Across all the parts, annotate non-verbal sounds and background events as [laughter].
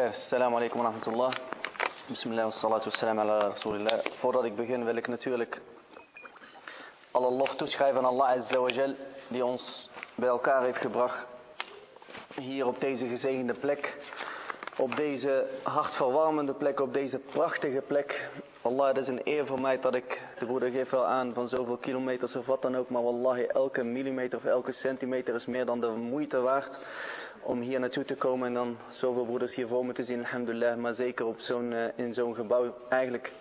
Khair, assalamu alaikum wa. Bismillah wa salatu wa. Voordat ik begin wil ik natuurlijk alle lof toeschrijven aan Allah Azza wa Jal, die ons bij elkaar heeft gebracht. Hier op deze gezegende plek. Op deze hartverwarmende plek, op deze prachtige plek. Allah, het is een eer voor mij dat ik, de broeder geeft wel aan van zoveel kilometers of wat dan ook. Maar wallahi, elke millimeter of elke centimeter is meer dan de moeite waard om hier naartoe te komen en dan zoveel broeders hier voor me te zien, alhamdulillah, maar zeker op zo'n, uh, in zo'n gebouw eigenlijk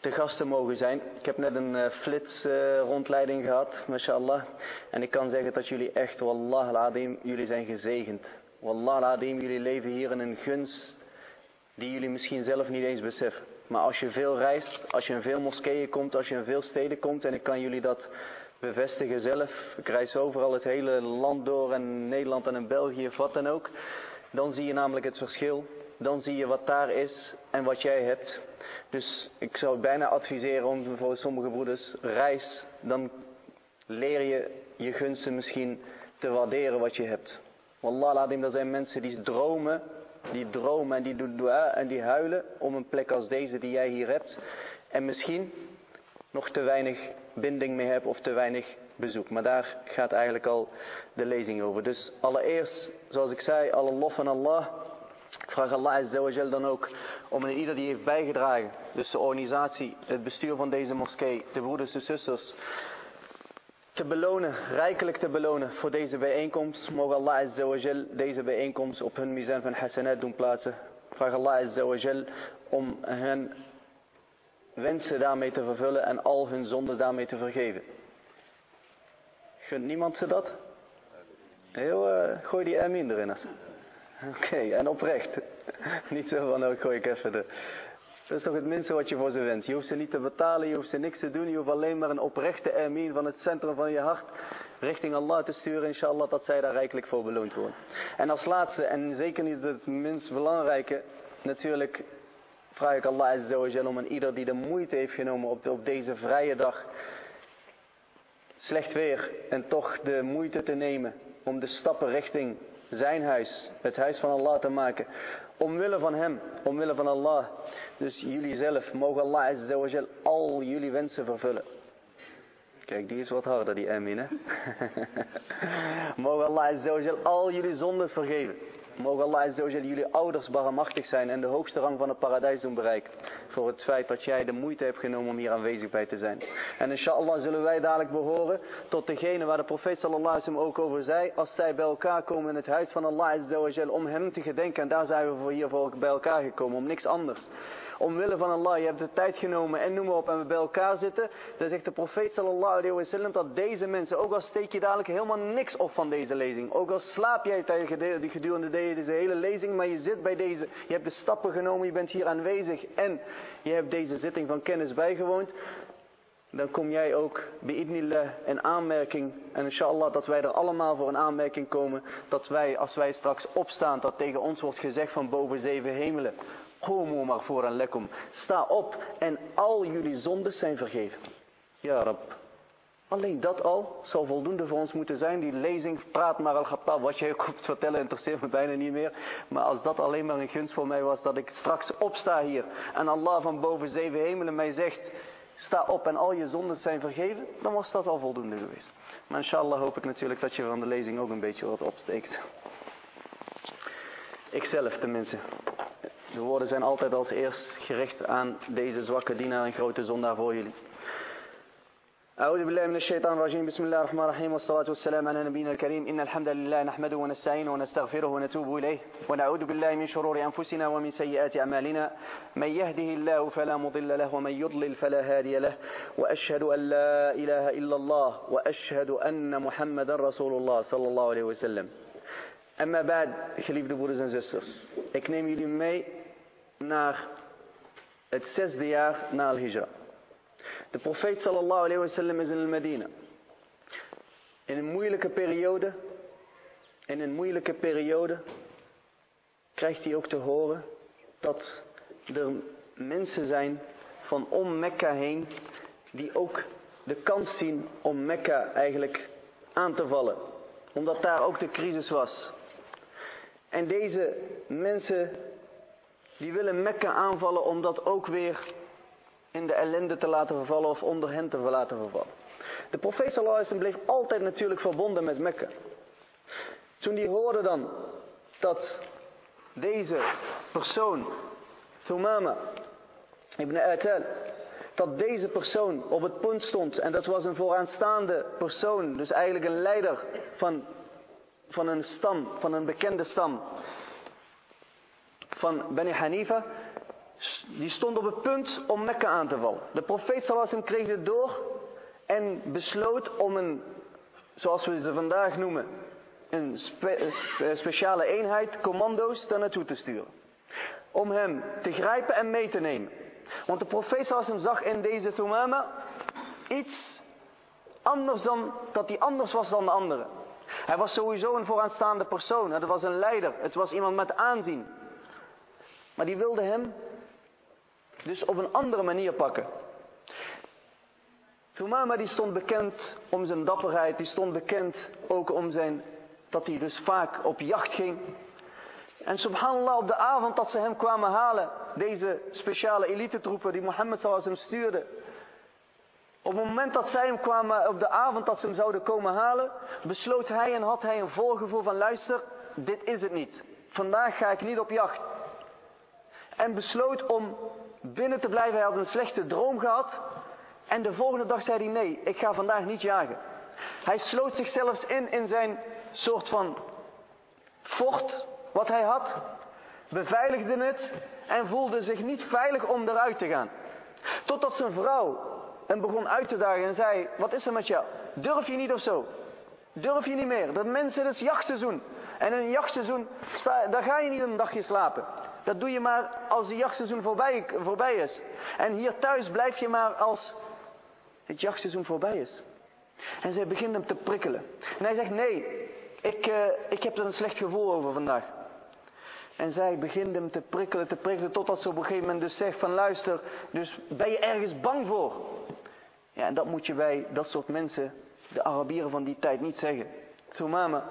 te gast te mogen zijn. Ik heb net een uh, flits uh, rondleiding gehad, mashallah, en ik kan zeggen dat jullie echt, wallah al-adim, jullie zijn gezegend. Wallah al-adim, jullie leven hier in een gunst die jullie misschien zelf niet eens beseffen. Maar als je veel reist, als je in veel moskeeën komt, als je in veel steden komt, en ik kan jullie dat bevestigen zelf. Ik reis overal het hele land door en Nederland en in België of wat dan ook. Dan zie je namelijk het verschil. Dan zie je wat daar is en wat jij hebt. Dus ik zou bijna adviseren om voor sommige broeders, reis. Dan leer je je gunsten misschien te waarderen wat je hebt. Wallah, laat hem, er zijn mensen die dromen, die dromen en die doen dua en die huilen om een plek als deze die jij hier hebt. En misschien nog te weinig binding mee heb of te weinig bezoek. Maar daar gaat eigenlijk al de lezing over. Dus allereerst, zoals ik zei, alle lof van Allah. Ik vraag Allah dan ook om ieder die heeft bijgedragen. Dus de organisatie, het bestuur van deze moskee, de broeders en zusters. Te belonen, rijkelijk te belonen voor deze bijeenkomst. Mogen Allah deze bijeenkomst op hun mizan van hasanat doen plaatsen. Ik vraag Allah Azzawajal om hen wensen daarmee te vervullen en al hun zonden daarmee te vergeven. Gunt niemand ze dat? Heel, uh, gooi die M in erin. Oké, en oprecht. [laughs] niet zo van, nou gooi ik even de... Dat is toch het minste wat je voor ze wenst. Je hoeft ze niet te betalen, je hoeft ze niks te doen. Je hoeft alleen maar een oprechte amin van het centrum van je hart richting Allah te sturen. Inshallah dat zij daar rijkelijk voor beloond worden. En als laatste, en zeker niet het minst belangrijke, natuurlijk vraag ik Allah Azza wa Jal om aan ieder die de moeite heeft genomen op, op deze vrije dag. Slecht weer en toch de moeite te nemen om de stappen richting zijn huis, het huis van Allah te maken. Omwille van hem, omwille van Allah. Dus jullie zelf, mogen Allah Azza wa Jal al jullie wensen vervullen. Kijk, die is wat harder, die amin, hè. [laughs] mogen Allah Azza wa Jal al jullie zondes vergeven. Mogen Allah Azzawajal jullie ouders barmachtig zijn en de hoogste rang van het paradijs doen bereiken. Voor het feit dat jij de moeite hebt genomen om hier aanwezig bij te zijn. En inshallah zullen wij dadelijk behoren tot degene waar de profeet sallallahu alaihi ook over zei. Als zij bij elkaar komen in het huis van Allah Azzawajal om hem te gedenken. En daar zijn we voor hiervoor bij elkaar gekomen, om niks anders omwille van Allah, je hebt de tijd genomen en noem maar op en we bij elkaar zitten. Dan zegt de profeet sallallahu alayhi wa sallam dat deze mensen, ook al steek je dadelijk helemaal niks op van deze lezing. Ook al slaap jij gedurende deze hele lezing, maar je zit bij deze, je hebt de stappen genomen, je bent hier aanwezig en je hebt deze zitting van kennis bijgewoond. Dan kom jij ook bi'idnillah in aanmerking. En inshallah dat wij er allemaal voor een aanmerking komen. Dat wij, als wij straks opstaan, dat tegen ons wordt gezegd van boven zeven hemelen. Homo maghfuran lekum. Sta op en al jullie zondes zijn vergeven. Ja, Rab. Alleen dat al zal voldoende voor ons moeten zijn. Die lezing, praat maar al gapta. Wat jij komt vertellen interesseert me bijna niet meer. Maar als dat alleen maar een gunst voor mij was, dat ik straks opsta hier. En Allah van boven zeven hemelen mij zegt, sta op en al je zondes zijn vergeven. Dan was dat al voldoende geweest. Maar inshallah hoop ik natuurlijk dat je van de lezing ook een beetje wat opsteekt. Ikzelf tenminste. De woorden zijn altijd als eerst gericht aan deze zwakke dienaar en grote zondaar voor jullie. أعوذ بالله من الشيطان الرجيم بسم الله الرحمن الرحيم والصلاة والسلام على نبينا الكريم إن الحمد لله نحمده ونستعينه ونستغفره ونتوب إليه ونعوذ بالله من شرور أنفسنا ومن سيئات أعمالنا من يهده الله فلا مضل له ومن يضلل فلا هادي له وأشهد أن لا إله إلا الله وأشهد أن محمدا رسول الله صلى الله عليه وسلم أما بعد geliefde broeders en zusters ik neem naar het zesde jaar na al-Hijra. De profeet sallallahu alayhi wa sallam is in al-Medina. In een moeilijke periode, in een moeilijke periode, krijgt hij ook te horen dat er mensen zijn van om Mekka heen, die ook de kans zien om Mekka eigenlijk aan te vallen. Omdat daar ook de crisis was. En deze mensen die willen Mekka aanvallen om dat ook weer in de ellende te laten vervallen of onder hen te laten vervallen. De profeet sallallahu bleef altijd natuurlijk verbonden met Mekka. Toen hij hoorde dan dat deze persoon, Thumama ibn Atal, dat deze persoon op het punt stond en dat was een vooraanstaande persoon, dus eigenlijk een leider van, van een stam, van een bekende stam van Bani Hanifa, die stond op het punt om Mekka aan te vallen. De profeet sallallahu kreeg dit door en besloot om een, zoals we ze vandaag noemen, een speciale eenheid, commando's, daar naartoe te sturen. Om hem te grijpen en mee te nemen. Want de profeet sallallahu zag in deze Thumama iets anders dan, dat hij anders was dan de anderen. Hij was sowieso een vooraanstaande persoon. Het was een leider. Het was iemand met aanzien. Maar die wilde hem dus op een andere manier pakken. Thumama die stond bekend om zijn dapperheid, die stond bekend ook om zijn, dat hij dus vaak op jacht ging. En subhanallah, op de avond dat ze hem kwamen halen, deze speciale elite-troepen die Mohammed zoals hem stuurde. Op het moment dat zij hem kwamen, op de avond dat ze hem zouden komen halen, besloot hij en had hij een voorgevoel van luister, dit is het niet. Vandaag ga ik niet op jacht. En besloot om binnen te blijven. Hij had een slechte droom gehad. En de volgende dag zei hij nee, ik ga vandaag niet jagen. Hij sloot zich zelfs in in zijn soort van fort wat hij had. Beveiligde het en voelde zich niet veilig om eruit te gaan. Totdat zijn vrouw hem begon uit te dagen en zei, wat is er met jou? Durf je niet of zo? Durf je niet meer? Dat mensen, het is jachtseizoen. En in een jachtseizoen, daar ga je niet een dagje slapen. Dat doe je maar als het jachtseizoen voorbij, voorbij is. En hier thuis blijf je maar als het jachtseizoen voorbij is. En zij begint hem te prikkelen. En hij zegt, nee, ik, uh, ik heb er een slecht gevoel over vandaag. En zij begint hem te prikkelen, te prikkelen, totdat ze op een gegeven moment dus zegt van luister, dus ben je ergens bang voor? Ja, en dat moet je bij dat soort mensen, de Arabieren van die tijd, niet zeggen. mama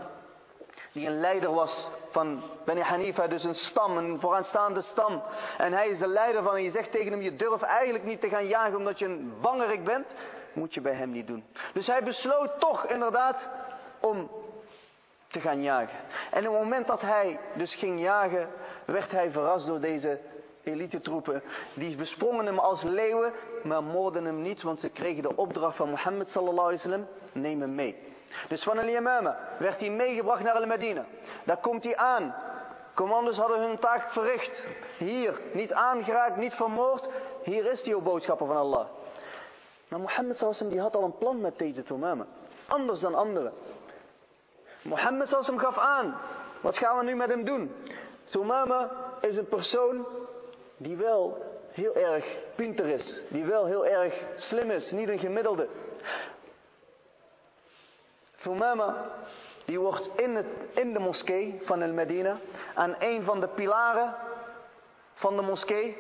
die een leider was van Bani Hanifa, dus een stam, een vooraanstaande stam. En hij is de leider van en je zegt tegen hem, je durft eigenlijk niet te gaan jagen omdat je een bangerik bent. Moet je bij hem niet doen. Dus hij besloot toch inderdaad om te gaan jagen. En op het moment dat hij dus ging jagen, werd hij verrast door deze elite troepen. Die besprongen hem als leeuwen, maar moorden hem niet, want ze kregen de opdracht van Mohammed sallallahu alaihi wasallam, neem hem mee. Dus van al-Yamama werd hij meegebracht naar al-Medina. Daar komt hij aan. Commandos hadden hun taak verricht. Hier, niet aangeraakt, niet vermoord. Hier is die o boodschapper van Allah. Maar Mohammed sallam die had al een plan met deze Tumama. Anders dan anderen. Mohammed sallam gaf aan. Wat gaan we nu met hem doen? Tumama is een persoon die wel heel erg pinter is. Die wel heel erg slim is. Niet een gemiddelde. Thumama, die wordt in, het, in de moskee van El Medina aan een van de pilaren van de moskee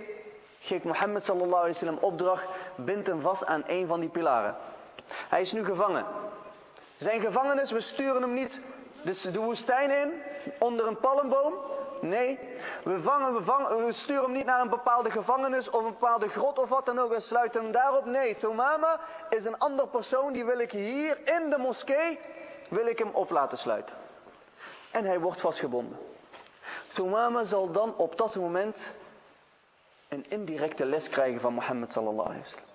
geeft Mohammed sallallahu alaihi wasallam opdracht, bindt hem vast aan een van die pilaren. Hij is nu gevangen. Zijn gevangenis, we sturen hem niet de woestijn in, onder een palmboom. Nee, we, vangen, we, we sturen hem niet naar een bepaalde gevangenis of een bepaalde grot of wat dan ook en sluiten hem daarop. Nee, Thumama is een ander persoon, die wil ik hier in de moskee, wil ik hem op laten sluiten. En hij wordt vastgebonden. Thumama zal dan op dat moment een indirecte les krijgen van Mohammed sallallahu alaihi wasallam.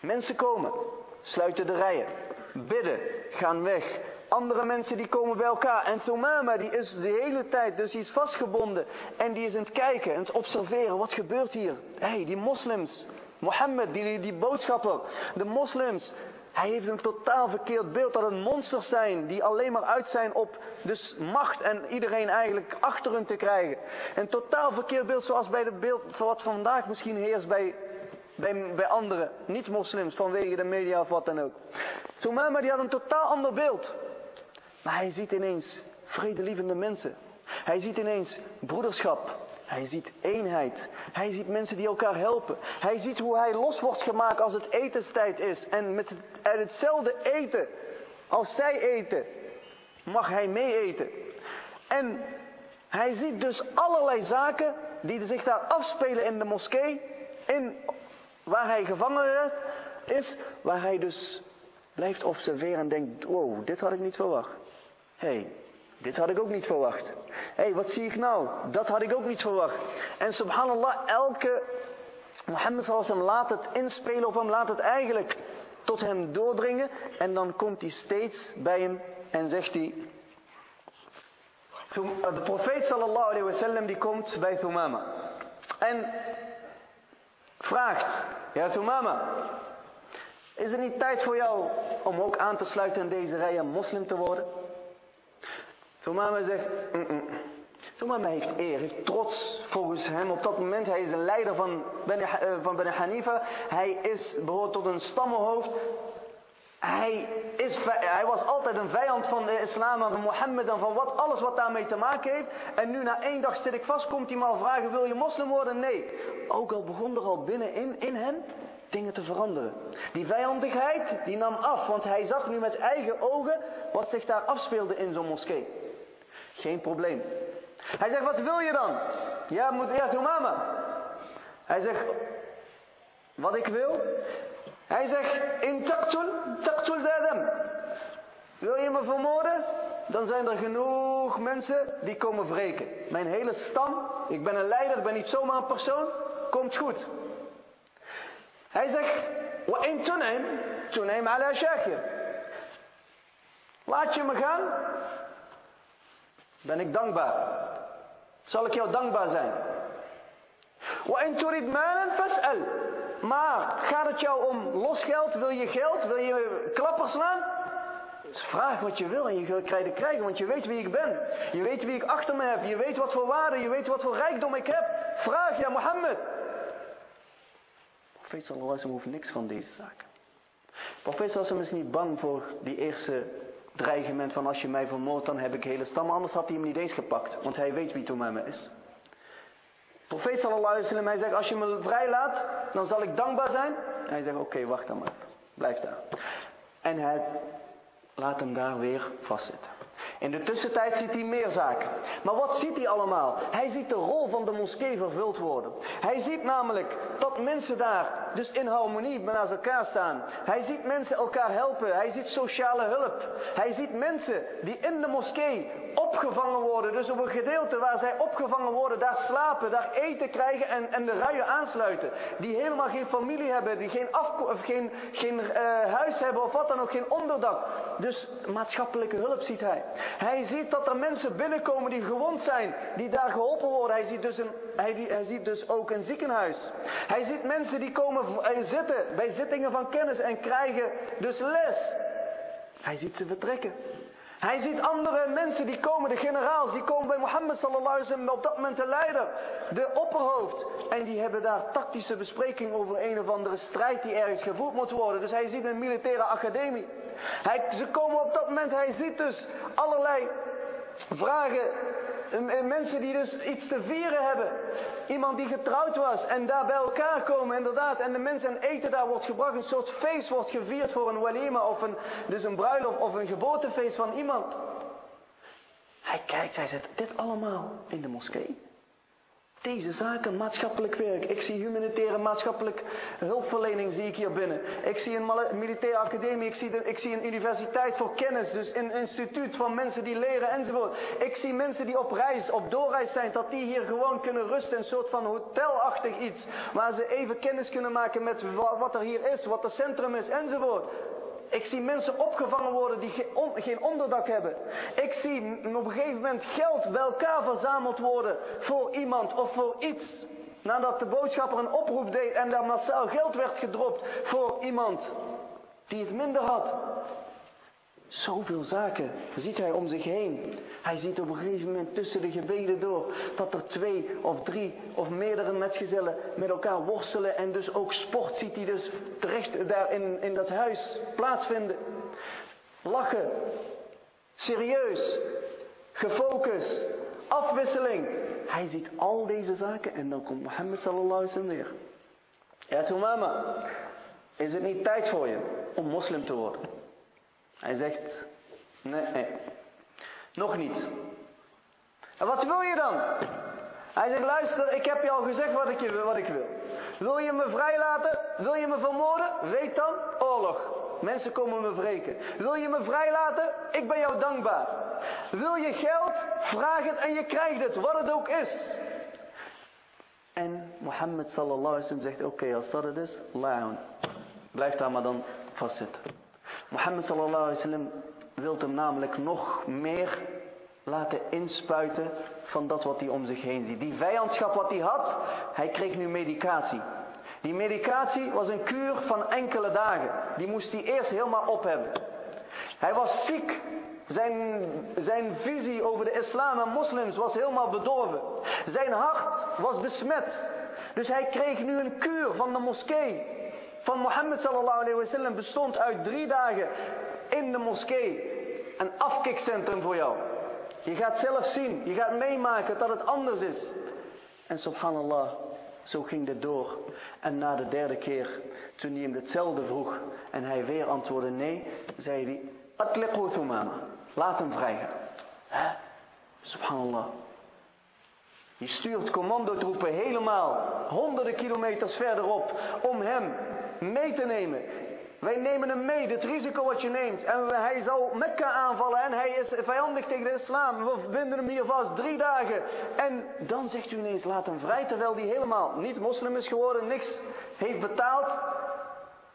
Mensen komen, sluiten de rijen, bidden, gaan weg, andere mensen die komen bij elkaar. En Thumama die is de hele tijd, dus die is vastgebonden. En die is aan het kijken, aan het observeren. Wat gebeurt hier? Hé, hey, die moslims. Mohammed, die, die boodschapper. De moslims. Hij heeft een totaal verkeerd beeld dat het monsters zijn. Die alleen maar uit zijn op dus macht en iedereen eigenlijk achter hun te krijgen. Een totaal verkeerd beeld zoals bij het beeld van wat vandaag misschien heerst bij bij, bij anderen, niet-moslims, vanwege de media of wat dan ook. Thumama die had een totaal ander beeld. Maar hij ziet ineens vredelievende mensen. Hij ziet ineens broederschap. Hij ziet eenheid. Hij ziet mensen die elkaar helpen. Hij ziet hoe hij los wordt gemaakt als het etenstijd is. En met hetzelfde eten als zij eten, mag hij mee eten. En hij ziet dus allerlei zaken die zich daar afspelen in de moskee, in, waar hij gevangen is, waar hij dus blijft observeren en denkt, wow, dit had ik niet verwacht. Hey, dit had ik ook niet verwacht. Hé, hey, wat zie ik nou? Dat had ik ook niet verwacht. En subhanallah, elke Mohammed sallallahu laat het inspelen op hem, laat het eigenlijk tot hem doordringen. En dan komt hij steeds bij hem en zegt hij... De profeet sallallahu alayhi wasallam die komt bij Thumama. En vraagt, ja Thumama, is het niet tijd voor jou om ook aan te sluiten in deze rij en moslim te worden? Thumama zegt, mm -mm. Thumama heeft eer, heeft trots volgens hem op dat moment. Hij is een leider van Bani, uh, van Bani Hanifa. Hij is, behoort tot een stammenhoofd. Hij, is, hij was altijd een vijand van de islam en van Mohammed en van wat, alles wat daarmee te maken heeft. En nu na één dag zit ik vast, komt hij maar vragen, wil je moslim worden? Nee. Ook al begon er al binnenin in hem dingen te veranderen. Die vijandigheid, die nam af, want hij zag nu met eigen ogen wat zich daar afspeelde in zo'n moskee. Geen probleem. Hij zegt, wat wil je dan? Ja, moet, ja, mama. Hij zegt, wat ik wil? Hij zegt, in taqtul, taqtul dadam. Wil je me vermoorden? Dan zijn er genoeg mensen die komen wreken. Mijn hele stam, ik ben een leider, ik ben niet zomaar een persoon, komt goed. Hij zegt, wa in tunaim, tunaim ala shakir. Laat je me gaan, ben ik dankbaar. Zal ik jou dankbaar zijn. Fas'al. Maar gaat het jou om losgeld? Wil je geld? Wil je klappers slaan? Dus vraag wat je wil en je krijgt het krijgen, want je weet wie ik ben. Je weet wie ik achter me heb. Je weet wat voor waarde, je weet wat voor rijkdom ik heb. Vraag ja Mohammed. Profeet sallallahu hoeft niks van deze zaken. Profeet sallallahu is niet bang voor die eerste dreigement van als je mij vermoordt dan heb ik hele stam. Anders had hij hem niet eens gepakt, want hij weet wie me is. Profeet sallallahu alaihi wasallam, hij zegt als je me vrijlaat, dan zal ik dankbaar zijn. Hij zegt oké, wacht dan maar. Blijf daar. En hij laat hem daar weer vastzitten. In de tussentijd ziet hij meer zaken. Maar wat ziet hij allemaal? Hij ziet de rol van de moskee vervuld worden. Hij ziet namelijk dat mensen daar dus in harmonie naast elkaar staan. Hij ziet mensen elkaar helpen. Hij ziet sociale hulp. Hij ziet mensen die in de moskee opgevangen worden. Dus op een gedeelte waar zij opgevangen worden, daar slapen, daar eten krijgen en, en de ruien aansluiten. Die helemaal geen familie hebben, die geen, of geen, geen uh, huis hebben of wat dan ook, geen onderdak. Dus maatschappelijke hulp ziet hij. Hij ziet dat er mensen binnenkomen die gewond zijn, die daar geholpen worden. Hij ziet dus, een, hij, hij ziet dus ook een ziekenhuis. Hij ziet mensen die komen eh, zitten bij zittingen van kennis en krijgen dus les. Hij ziet ze vertrekken. Hij ziet andere mensen die komen, de generaals, die komen bij Mohammed sallallahu alaihi wasallam, op dat moment de leider, de opperhoofd. En die hebben daar tactische bespreking over een of andere strijd die ergens gevoerd moet worden. Dus hij ziet een militaire academie. Hij, ze komen op dat moment, hij ziet dus allerlei vragen Mensen die dus iets te vieren hebben. Iemand die getrouwd was en daar bij elkaar komen inderdaad. En de mensen en eten daar wordt gebracht. Een soort feest wordt gevierd voor een walima of een, dus een bruiloft of een geboortefeest van iemand. Hij kijkt, hij zegt, dit allemaal in de moskee. Deze zaken, maatschappelijk werk. Ik zie humanitaire maatschappelijk hulpverlening zie ik hier binnen. Ik zie een militaire academie, ik zie, ik zie een universiteit voor kennis. Dus een instituut van mensen die leren enzovoort. Ik zie mensen die op reis, op doorreis zijn, dat die hier gewoon kunnen rusten. Een soort van hotelachtig iets. Waar ze even kennis kunnen maken met wat er hier is, wat het centrum is enzovoort. Ik zie mensen opgevangen worden die geen onderdak hebben. Ik zie op een gegeven moment geld bij elkaar verzameld worden voor iemand of voor iets. Nadat de boodschapper een oproep deed en daar massaal geld werd gedropt voor iemand die het minder had. Zoveel zaken ziet hij om zich heen. Hij ziet op een gegeven moment tussen de gebeden door dat er twee of drie of meerdere metgezellen met elkaar worstelen en dus ook sport ziet hij dus terecht daar in, in dat huis plaatsvinden. Lachen, serieus, gefocust, afwisseling. Hij ziet al deze zaken en dan komt Mohammed sallallahu alaihi wasallam weer. Ja, mama, is het niet tijd voor je om moslim te worden? Hij zegt, nee, nee, nog niet. En wat wil je dan? Hij zegt, luister, ik heb je al gezegd wat ik, wat ik wil. Wil je me vrijlaten? Wil je me vermoorden? Weet dan, oorlog. Mensen komen me wreken. Wil je me vrijlaten? Ik ben jou dankbaar. Wil je geld? Vraag het en je krijgt het, wat het ook is. En Mohammed sallallahu alaihi wasallam zegt, oké, als dat het is, la'un. Blijf daar maar dan vastzitten. Mohammed sallallahu alaihi wasallam wil hem namelijk nog meer laten inspuiten van dat wat hij om zich heen ziet. Die vijandschap wat hij had, hij kreeg nu medicatie. Die medicatie was een kuur van enkele dagen. Die moest hij eerst helemaal op hebben. Hij was ziek. Zijn, zijn visie over de islam en moslims was helemaal bedorven. Zijn hart was besmet. Dus hij kreeg nu een kuur van de moskee. Van Mohammed sallallahu alayhi wa sallam bestond uit drie dagen in de moskee. Een afkikcentrum voor jou. Je gaat zelf zien, je gaat meemaken dat het anders is. En subhanallah, zo ging dit door. En na de derde keer, toen hij hem hetzelfde vroeg en hij weer antwoordde nee, zei hij, Atliqu. Laat hem vrijgaan. Subhanallah. Je stuurt commandotroepen helemaal honderden kilometers verderop om hem mee te nemen. Wij nemen hem mee, dit risico wat je neemt. En hij zal Mekka aanvallen en hij is vijandig tegen de islam. We binden hem hier vast drie dagen. En dan zegt u ineens, laat hem vrij. Terwijl hij helemaal niet moslim is geworden, niks heeft betaald.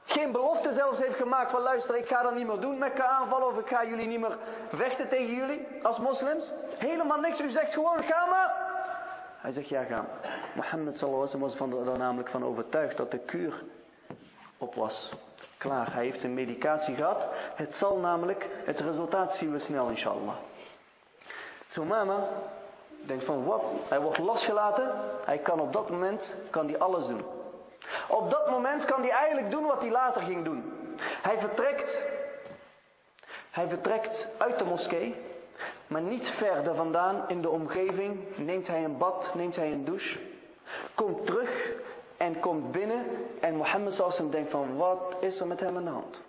Geen belofte zelfs heeft gemaakt van luister, ik ga dat niet meer doen, Mekka aanvallen. Of ik ga jullie niet meer vechten tegen jullie als moslims. Helemaal niks, u zegt gewoon, ga maar. Hij zegt, ja ga Mohammed sallallahu alaihi was er namelijk van overtuigd dat de kuur op was. Klaar, hij heeft zijn medicatie gehad. Het zal namelijk, het resultaat zien we snel inshallah. Mama denkt van wat, hij wordt losgelaten. Hij kan op dat moment, kan hij alles doen. Op dat moment kan hij eigenlijk doen wat hij later ging doen. Hij vertrekt, hij vertrekt uit de moskee. Maar niet verder vandaan in de omgeving neemt hij een bad, neemt hij een douche. Komt terug en komt binnen en Mohammed sallam denkt van wat is er met hem aan de hand?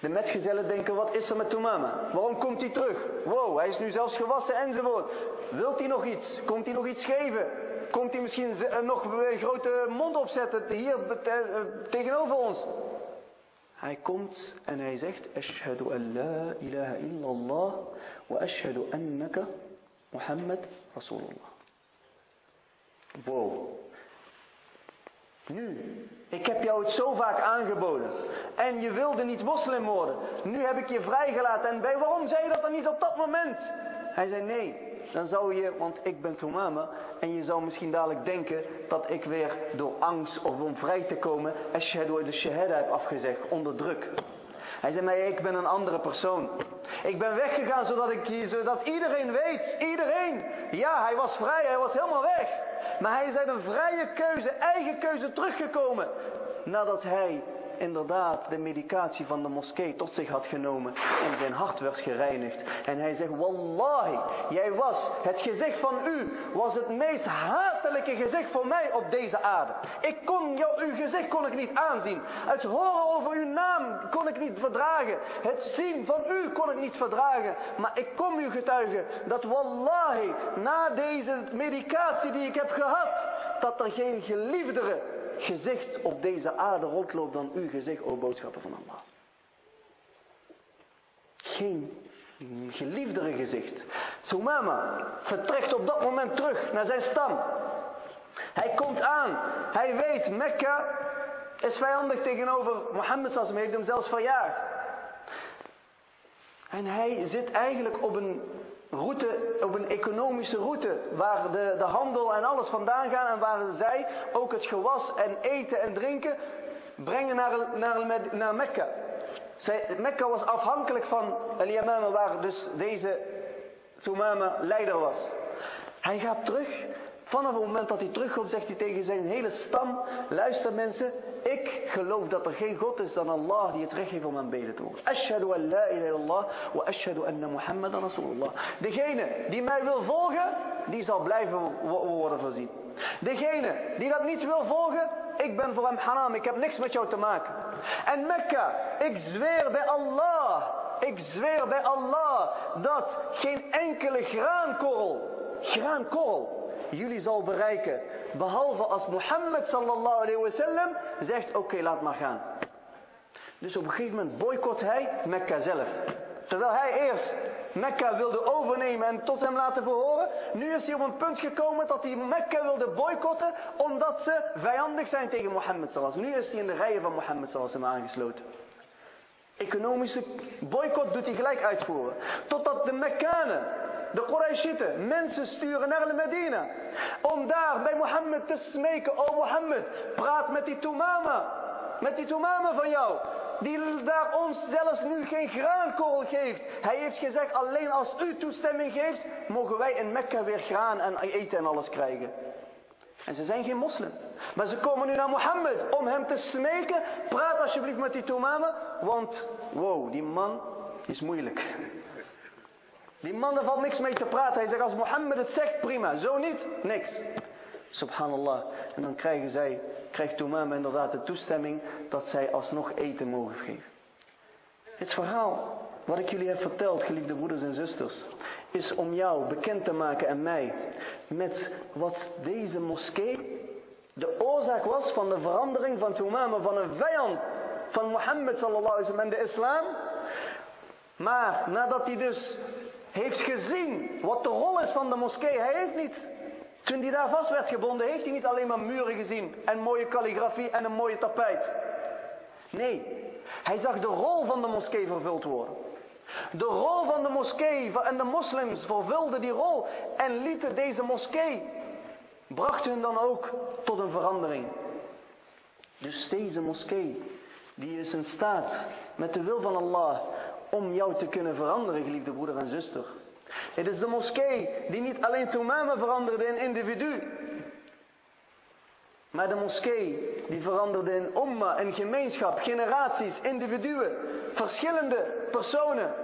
De metgezellen denken wat is er met Tumama? Waarom komt hij terug? Wow, hij is nu zelfs gewassen enzovoort. Wilt hij nog iets? Komt hij nog iets geven? Komt hij misschien nog een grote mond opzetten hier tegenover ons? Hij komt en hij zegt Ashhadu an la ilaha illallah wa ashhadu annaka Muhammad Rasulullah. Wow. Nu, ik heb jou het zo vaak aangeboden. En je wilde niet moslim worden. Nu heb ik je vrijgelaten. En bij waarom zei je dat dan niet op dat moment? Hij zei nee. Dan zou je, want ik ben Tumama. En je zou misschien dadelijk denken dat ik weer door angst of om vrij te komen. Door de shahada heb afgezegd, onder druk. Hij zei mij, ik ben een andere persoon. Ik ben weggegaan zodat, ik, zodat iedereen weet, iedereen. Ja, hij was vrij, hij was helemaal weg. Maar hij is uit een vrije keuze, eigen keuze teruggekomen. Nadat hij inderdaad de medicatie van de moskee tot zich had genomen en zijn hart werd gereinigd. En hij zegt, Wallahi, jij was, het gezicht van u was het meest hatelijke gezicht voor mij op deze aarde. Ik kon jou, uw gezicht kon ik niet aanzien. Het horen over uw naam kon ik niet verdragen. Het zien van u kon ik niet verdragen. Maar ik kom u getuigen dat Wallahi, na deze medicatie die ik heb gehad, dat er geen geliefdere gezicht op deze aarde rondloopt dan uw gezicht, o boodschappen van Allah. Geen geliefdere gezicht. Sumama vertrekt op dat moment terug naar zijn stam. Hij komt aan. Hij weet, Mekka is vijandig tegenover Mohammed Sassam. heeft hem zelfs verjaagd. En hij zit eigenlijk op een route, op een economische route, waar de, de handel en alles vandaan gaan en waar zij ook het gewas en eten en drinken brengen naar, naar, naar Mekka. Zij, Mekka was afhankelijk van El-Yamama, waar dus deze Sumama leider was. Hij gaat terug Vanaf het moment dat hij terugkomt, zegt hij tegen zijn hele stam: Luister mensen, ik geloof dat er geen God is dan Allah die het recht heeft om aanbeden te worden. Ashhadu an la ilaha illallah wa ashhadu anna Muhammadan Rasulullah. Degene die mij wil volgen, die zal blijven worden voorzien. Degene die dat niet wil volgen, ik ben voor hem haram, ik heb niks met jou te maken. En Mekka, ik zweer bij Allah, ik zweer bij Allah dat geen enkele graankorrel, graankorrel, jullie zal bereiken. Behalve als Mohammed sallallahu alayhi wasallam zegt, oké, laat maar gaan. Dus op een gegeven moment boycott hij Mekka zelf. Terwijl hij eerst Mekka wilde overnemen en tot hem laten behoren. Nu is hij op een punt gekomen dat hij Mekka wilde boycotten. Omdat ze vijandig zijn tegen Mohammed sallallahu Nu is hij in de rijen van Mohammed sallallahu aangesloten. Economische boycott doet hij gelijk uitvoeren. Totdat de Mekkanen, de Quraishieten, mensen sturen naar Medina. Om daar bij Mohammed te smeken. O Mohammed, praat met die Tumama. Met die Tumama van jou die daar ons zelfs nu geen graankorrel geeft. Hij heeft gezegd, alleen als u toestemming geeft, mogen wij in Mekka weer graan en eten en alles krijgen. En ze zijn geen moslim. Maar ze komen nu naar Mohammed om hem te smeken. Praat alsjeblieft met die Tomama. Want, wow, die man is moeilijk. Die man, daar valt niks mee te praten. Hij zegt, als Mohammed het zegt, prima. Zo niet, niks. Subhanallah. En dan krijgen zij krijgt Toumama inderdaad de toestemming dat zij alsnog eten mogen geven. Het verhaal wat ik jullie heb verteld, geliefde broeders en zusters, is om jou bekend te maken en mij met wat deze moskee de oorzaak was van de verandering van Toumama, van een vijand van Mohammed sallallahu alaihi wasallam en de islam. Maar nadat hij dus heeft gezien wat de rol is van de moskee, hij heeft niet toen hij daar vast werd gebonden, heeft hij niet alleen maar muren gezien en mooie kalligrafie en een mooie tapijt. Nee, hij zag de rol van de moskee vervuld worden. De rol van de moskee en de moslims vervulden die rol en lieten deze moskee, bracht hun dan ook tot een verandering. Dus deze moskee, die is in staat met de wil van Allah om jou te kunnen veranderen, geliefde broeder en zuster. Het is de moskee die niet alleen Tumama veranderde in individu. Maar de moskee die veranderde in umma, in gemeenschap, generaties, individuen, verschillende personen.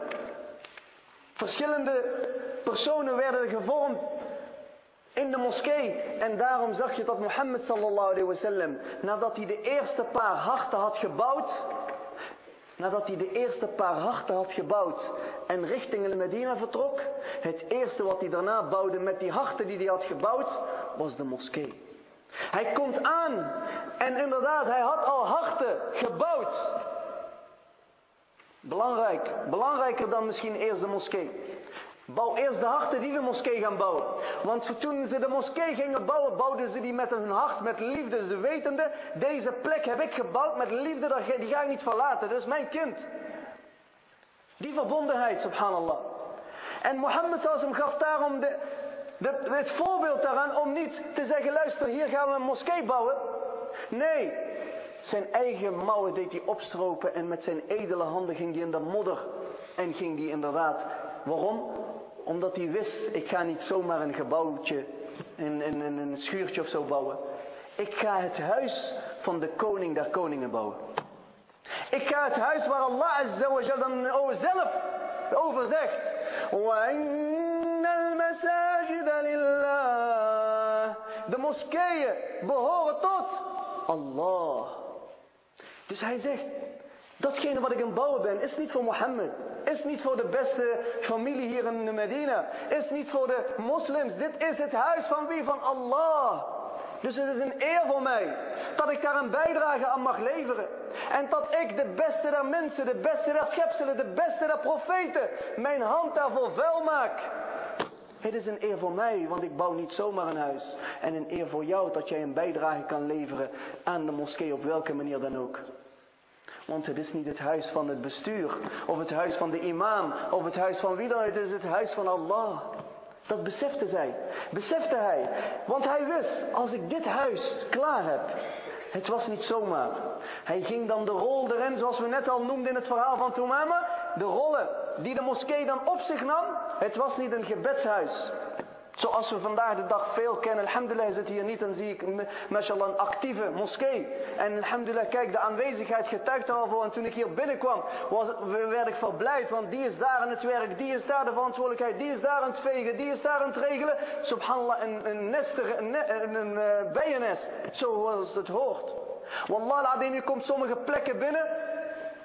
Verschillende personen werden gevormd in de moskee. En daarom zag je dat Mohammed sallallahu alayhi wasallam, nadat hij de eerste paar harten had gebouwd, nadat hij de eerste paar harten had gebouwd en richting de Medina vertrok, het eerste wat hij daarna bouwde met die harten die hij had gebouwd, was de moskee. Hij komt aan en inderdaad, hij had al harten gebouwd. Belangrijk, belangrijker dan misschien eerst de moskee. Bouw eerst de harten die de moskee gaan bouwen. Want toen ze de moskee gingen bouwen, bouwden ze die met een hart, met liefde. Ze wetende, deze plek heb ik gebouwd met liefde, die ga ik niet verlaten. Dat is mijn kind. Die verbondenheid, subhanallah. En Mohammed hem gaf daarom de, het voorbeeld daaraan om niet te zeggen, luister, hier gaan we een moskee bouwen. Nee, zijn eigen mouwen deed hij opstropen en met zijn edele handen ging hij in de modder. En ging hij inderdaad, waarom? Omdat hij wist, ik ga niet zomaar een gebouwtje, een, een, een schuurtje of zo bouwen. Ik ga het huis van de koning der koningen bouwen. Ik ga het huis waar Allah azza dan zelf over zegt. De moskeeën behoren tot Allah. Dus hij zegt, datgene wat ik aan bouwen ben, is niet voor Mohammed. Is niet voor de beste familie hier in Medina. Is niet voor de moslims. Dit is het huis van wie? Van Allah. Dus het is een eer voor mij dat ik daar een bijdrage aan mag leveren. En dat ik de beste der mensen, de beste der schepselen, de beste der profeten, mijn hand daarvoor vuil maak. Het is een eer voor mij, want ik bouw niet zomaar een huis. En een eer voor jou dat jij een bijdrage kan leveren aan de moskee op welke manier dan ook. Want het is niet het huis van het bestuur, of het huis van de imam, of het huis van wie dan, het is het huis van Allah. Dat besefte zij, besefte hij. Want hij wist, als ik dit huis klaar heb, het was niet zomaar. Hij ging dan de rol erin, zoals we net al noemden in het verhaal van Tumama, de rollen die de moskee dan op zich nam, het was niet een gebedshuis. Zoals we vandaag de dag veel kennen. Alhamdulillah zit hier niet en zie ik mashallah een actieve moskee. En alhamdulillah kijk de aanwezigheid getuigt er al voor. En toen ik hier binnenkwam was, werd ik verblijd. Want die is daar aan het werk. Die is daar de verantwoordelijkheid. Die is daar aan het vegen. Die is daar aan het regelen. Subhanallah een, een een, een, een uh, bijennest. Zoals het hoort. Wallah adim je komt sommige plekken binnen.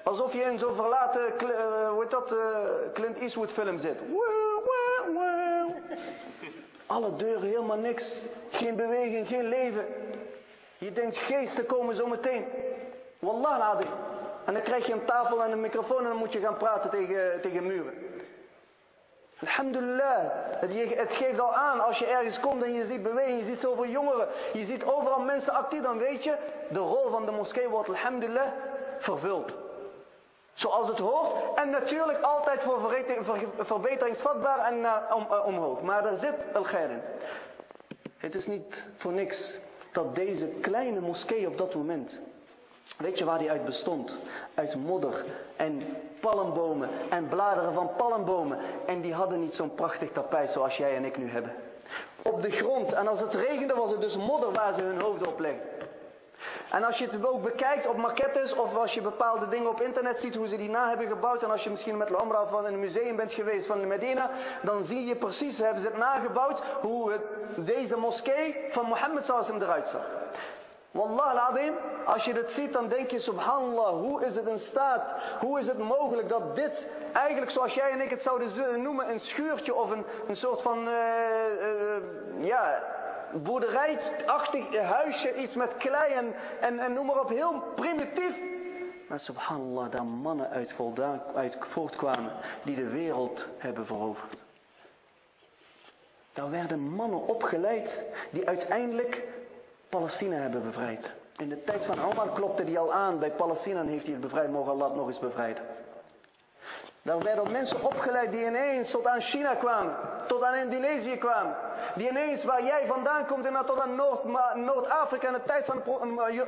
Alsof je in zo'n verlaten, heet dat, uh, Clint Eastwood film zit. Alle deuren, helemaal niks. Geen beweging, geen leven. Je denkt, geesten komen zo meteen. Wallah laden. En dan krijg je een tafel en een microfoon en dan moet je gaan praten tegen, tegen muren. Alhamdulillah. Het, geeft al aan als je ergens komt en je ziet beweging, je ziet zoveel jongeren, je ziet overal mensen actief, dan weet je, de rol van de moskee wordt alhamdulillah vervuld. Zoals het hoort. En natuurlijk altijd voor verbeteringsvatbaar en uh, om, uh, omhoog. Maar er zit al in. Het is niet voor niks dat deze kleine moskee op dat moment. Weet je waar die uit bestond? Uit modder en palmbomen en bladeren van palmbomen. En die hadden niet zo'n prachtig tapijt zoals jij en ik nu hebben. Op de grond. En als het regende was het dus modder waar ze hun hoofd op legden. En als je het ook bekijkt op maquettes of als je bepaalde dingen op internet ziet hoe ze die na hebben gebouwd. En als je misschien met Lamra van in een museum bent geweest van Medina. Dan zie je precies, hebben ze het nagebouwd hoe deze moskee van Mohammed sallam eruit zag. Wallah al als je dit ziet dan denk je subhanallah, hoe is het in staat, hoe is het mogelijk dat dit eigenlijk zoals jij en ik het zouden noemen een schuurtje of een, een soort van, uh, uh, ja, boerderijachtig huisje, iets met klei en, en, noem maar op, heel primitief. Maar subhanallah, daar mannen uit, voldaan, voortkwamen die de wereld hebben veroverd. Daar werden mannen opgeleid die uiteindelijk Palestina hebben bevrijd. In de tijd van Omar klopte die al aan. Bij Palestina heeft hij het bevrijd. Mogen Allah het nog eens bevrijden. Daar werden mensen opgeleid die ineens tot aan China kwamen. Tot aan Indonesië kwamen. Die ineens waar jij vandaan komt en tot aan Noord-Afrika in de tijd van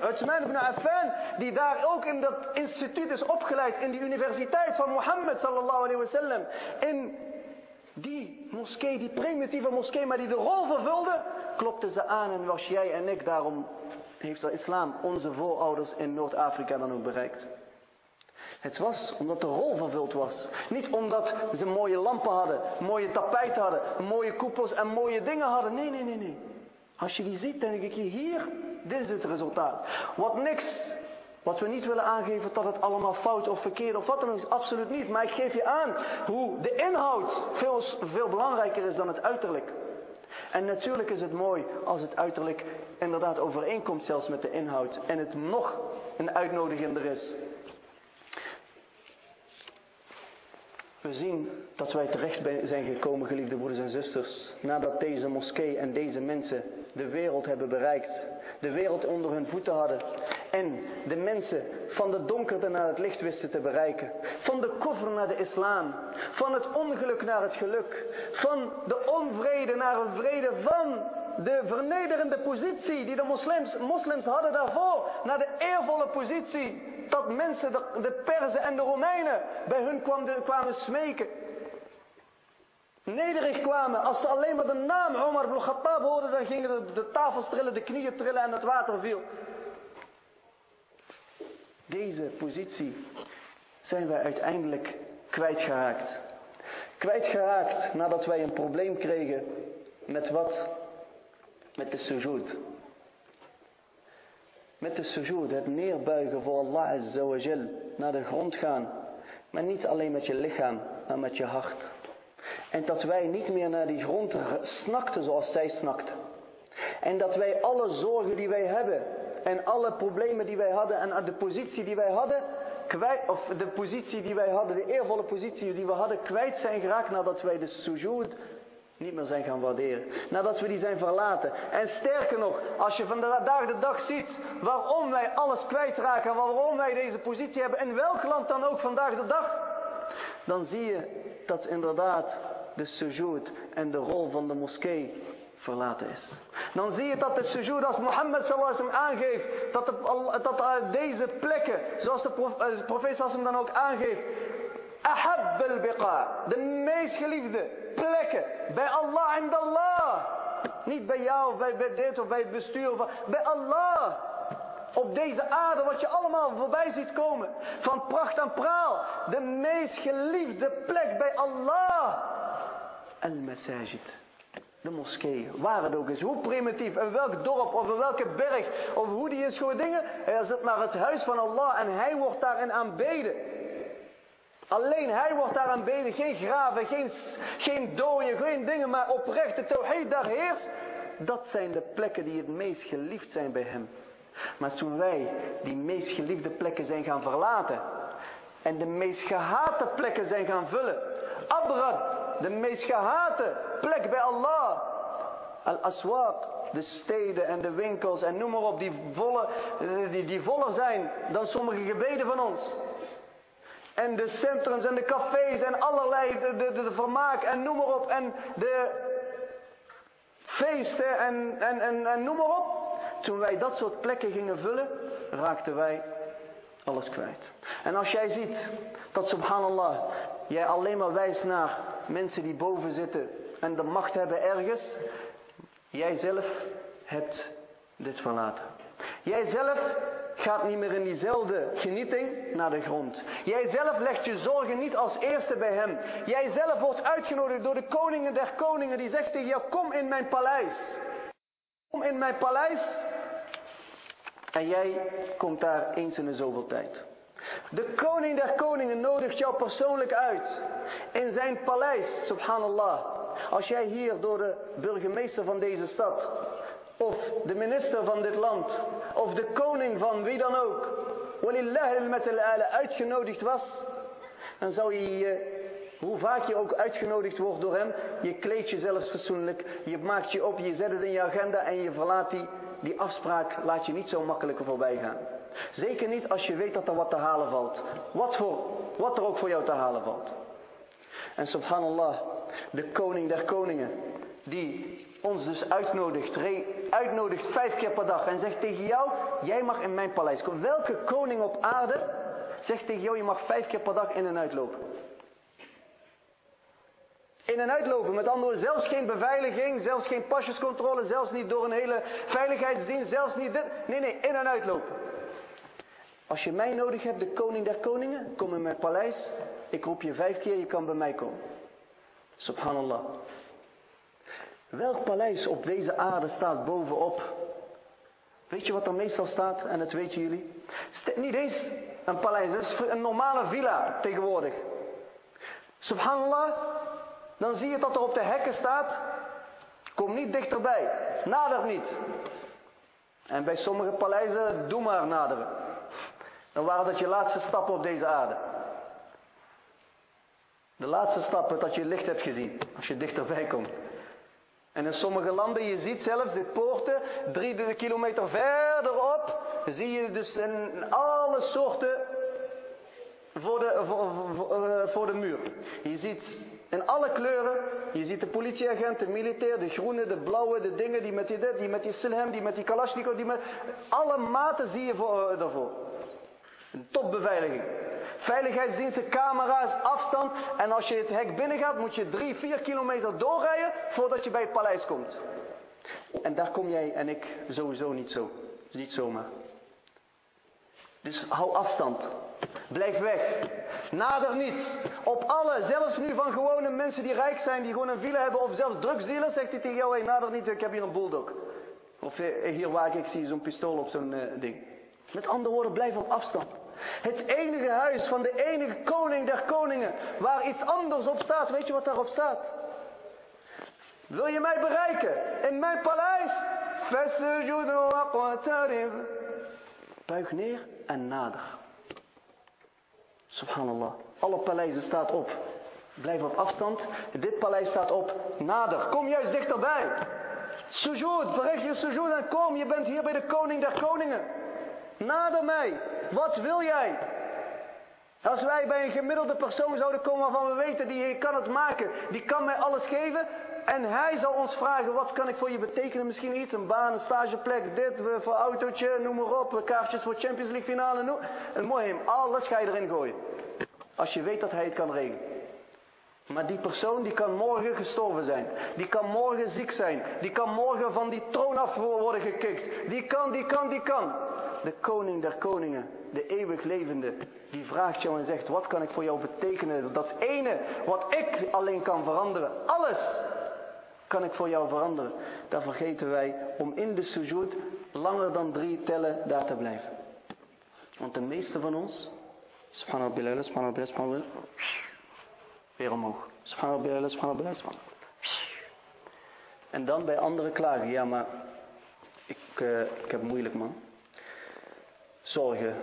Uthman ibn Affan. Die daar ook in dat instituut is opgeleid. In die universiteit van Mohammed sallallahu alayhi wa sallam. In die moskee, die primitieve moskee, maar die de rol vervulde. Klopte ze aan en was jij en ik daarom. Heeft de islam onze voorouders in Noord-Afrika dan ook bereikt. Het was omdat de rol vervuld was. Niet omdat ze mooie lampen hadden, mooie tapijten hadden, mooie koepels en mooie dingen hadden. Nee, nee, nee, nee. Als je die ziet, denk ik hier, dit is het resultaat. Wat niks, wat we niet willen aangeven dat het allemaal fout of verkeerd of wat dan ook is, absoluut niet. Maar ik geef je aan hoe de inhoud veel, veel belangrijker is dan het uiterlijk. En natuurlijk is het mooi als het uiterlijk inderdaad overeenkomt zelfs met de inhoud. En het nog een uitnodigender is. We zien dat wij terecht zijn gekomen, geliefde broeders en zusters, nadat deze moskee en deze mensen de wereld hebben bereikt, de wereld onder hun voeten hadden en de mensen van de donkerte naar het licht wisten te bereiken, van de koffer naar de islam, van het ongeluk naar het geluk, van de onvrede naar een vrede, van de vernederende positie die de moslims, moslims hadden daarvoor, naar de eervolle positie dat mensen, de, de Perzen en de Romeinen, bij hun kwamen, smeken. Nederig kwamen. Als ze alleen maar de naam Omar ibn Khattab hoorden, dan gingen de, de tafels trillen, de knieën trillen en het water viel. Deze positie zijn wij uiteindelijk kwijtgeraakt. Kwijtgeraakt nadat wij een probleem kregen met wat? Met de sujud. Met de sujoed, het neerbuigen voor Allah Azza wa Jal, naar de grond gaan. Maar niet alleen met je lichaam, maar met je hart. En dat wij niet meer naar die grond snakten zoals zij snakten. En dat wij alle zorgen die wij hebben en alle problemen die wij hadden en de positie die wij hadden, of de positie die wij hadden, de eervolle positie die we hadden, kwijt zijn geraakt nadat wij de sujoed niet meer zijn gaan waarderen. Nadat we die zijn verlaten. En sterker nog, als je vandaag de dag ziet waarom wij alles kwijtraken, waarom wij deze positie hebben, in welk land dan ook vandaag de dag, dan zie je dat inderdaad de sujoed en de rol van de moskee verlaten is. Dan zie je dat de sujoed als Mohammed sallallahu aangeeft, dat, de, deze plekken, zoals de eh, profeet sallallahu dan ook aangeeft, ahab al de meest geliefde plekken bij Allah en Allah. Niet bij jou of bij, dit of bij het bestuur, bij Allah. Op deze aarde wat je allemaal voorbij ziet komen. Van pracht en praal. De meest geliefde plek bij Allah. Al-Masajid. De moskee, waar het ook is, hoe primitief, in welk dorp of in welke berg, of hoe die is, gewoon dingen. Hij zit naar het huis van Allah en hij wordt daarin aanbeden. Alleen hij wordt daar aanbeden. Geen graven, geen, geen dooien, geen dingen, maar oprechte tawhid daar heerst. Dat zijn de plekken die het meest geliefd zijn bij hem. Maar toen wij die meest geliefde plekken zijn gaan verlaten. En de meest gehate plekken zijn gaan vullen. Abrad, de meest gehate plek bij Allah. Al-Aswaq, de steden en de winkels en noem maar op, die, volle, die, die voller zijn dan sommige gebeden van ons. En de centrums en de cafés en allerlei, de, de, de, vermaak en noem maar op. En de feesten en, en, en, en noem maar op. Toen wij dat soort plekken gingen vullen, raakten wij alles kwijt. En als jij ziet dat subhanallah, jij alleen maar wijst naar mensen die boven zitten en de macht hebben ergens, jij zelf hebt dit verlaten. Jij zelf gaat niet meer in diezelfde genieting naar de grond. Jij zelf legt je zorgen niet als eerste bij hem. Jij zelf wordt uitgenodigd door de koningen der koningen die zegt tegen jou, kom in mijn paleis. Kom in mijn paleis. En jij komt daar eens in de zoveel tijd. De koning der koningen nodigt jou persoonlijk uit. In zijn paleis, subhanallah. Als jij hier door de burgemeester van deze stad of de minister van dit land, of de koning van wie dan ook, walillah al uitgenodigd was, dan zou je, hoe vaak je ook uitgenodigd wordt door hem, je kleedt je zelfs fatsoenlijk, je maakt je op, je zet het in je agenda en je verlaat die, die afspraak, laat je niet zo makkelijk voorbij gaan. Zeker niet als je weet dat er wat te halen valt. Wat, voor, wat er ook voor jou te halen valt. En subhanallah, de koning der koningen, die ons dus uitnodigt, uitnodigt vijf keer per dag en zegt tegen jou, jij mag in mijn paleis komen. Welke koning op aarde zegt tegen jou, je mag vijf keer per dag in en uitlopen? In en uitlopen, met andere zelfs geen beveiliging, zelfs geen pasjescontrole, zelfs niet door een hele veiligheidsdienst, zelfs niet. Nee, nee, in en uitlopen. Als je mij nodig hebt, de koning der koningen, kom in mijn paleis. Ik roep je vijf keer, je kan bij mij komen. Subhanallah. Welk paleis op deze aarde staat bovenop? Weet je wat er meestal staat? En dat weten jullie. Niet eens een paleis, het is een normale villa tegenwoordig. Subhanallah, dan zie je dat er op de hekken staat. Kom niet dichterbij, nader niet. En bij sommige paleizen, doe maar naderen. Dan waren dat je laatste stappen op deze aarde. De laatste stappen dat je licht hebt gezien, als je dichterbij komt. En in sommige landen, je ziet zelfs de poorten, drie kilometer verderop, zie je dus alle soorten voor de, voor, eh, voor de muur. Je ziet in alle kleuren, je ziet de politieagent, de militair, de groene, de blauwe, de dingen, die met die dit, die met die silhem, die met die kalashnikov, die met... Alle maten zie je voor, uh, daarvoor. Een topbeveiliging. Veiligheidsdiensten, camera's, afstand. En als je het hek binnen gaat, moet je drie, vier kilometer doorrijden voordat je bij het paleis komt. En daar kom jij en ik sowieso niet zo. Niet zomaar. Dus hou afstand. Blijf weg. Nader niet. Op alle, zelfs nu van gewone mensen die rijk zijn, die gewoon een villa hebben, of zelfs drugsdealers, zegt hij tegen jou, hey, nader niet, ik heb hier een bulldog. Of eh, hier waar ik, zie zo'n pistool op zo'n uh, ding. Met andere woorden, blijf op afstand. Het enige huis van de enige koning der koningen. Waar iets anders op staat. Weet je wat daarop staat? Wil je mij bereiken? In mijn paleis? Buig neer en nader. Subhanallah. Alle paleizen staat op. Blijf op afstand. Dit paleis staat op. Nader. Kom juist dichterbij. Sujud. Verricht je sujud en kom. Je bent hier bij de koning der koningen. Nader mij. Wat wil jij? Als wij bij een gemiddelde persoon zouden komen waarvan we weten, die kan het maken, die kan mij alles geven. En hij zal ons vragen, wat kan ik voor je betekenen? Misschien iets, een baan, een stageplek, dit, voor autootje, noem maar op. Kaartjes voor Champions League finale, noem. Een mooi alles ga je erin gooien. Als je weet dat hij het kan regelen. Maar die persoon die kan morgen gestorven zijn. Die kan morgen ziek zijn. Die kan morgen van die troon af worden gekikt. Die kan, die kan, die kan de koning der koningen, de eeuwig levende, die vraagt jou en zegt, wat kan ik voor jou betekenen? Dat ene wat ik alleen kan veranderen, alles kan ik voor jou veranderen. Daar vergeten wij om in de sujud langer dan drie tellen daar te blijven. Want de meeste van ons Subhanallah, subhanallah, subhanallah. Weer omhoog. Subhanallah, subhanallah, subhanallah. En dan bij anderen klagen. Ja, maar ik, uh, ik heb moeilijk man. Zorgen,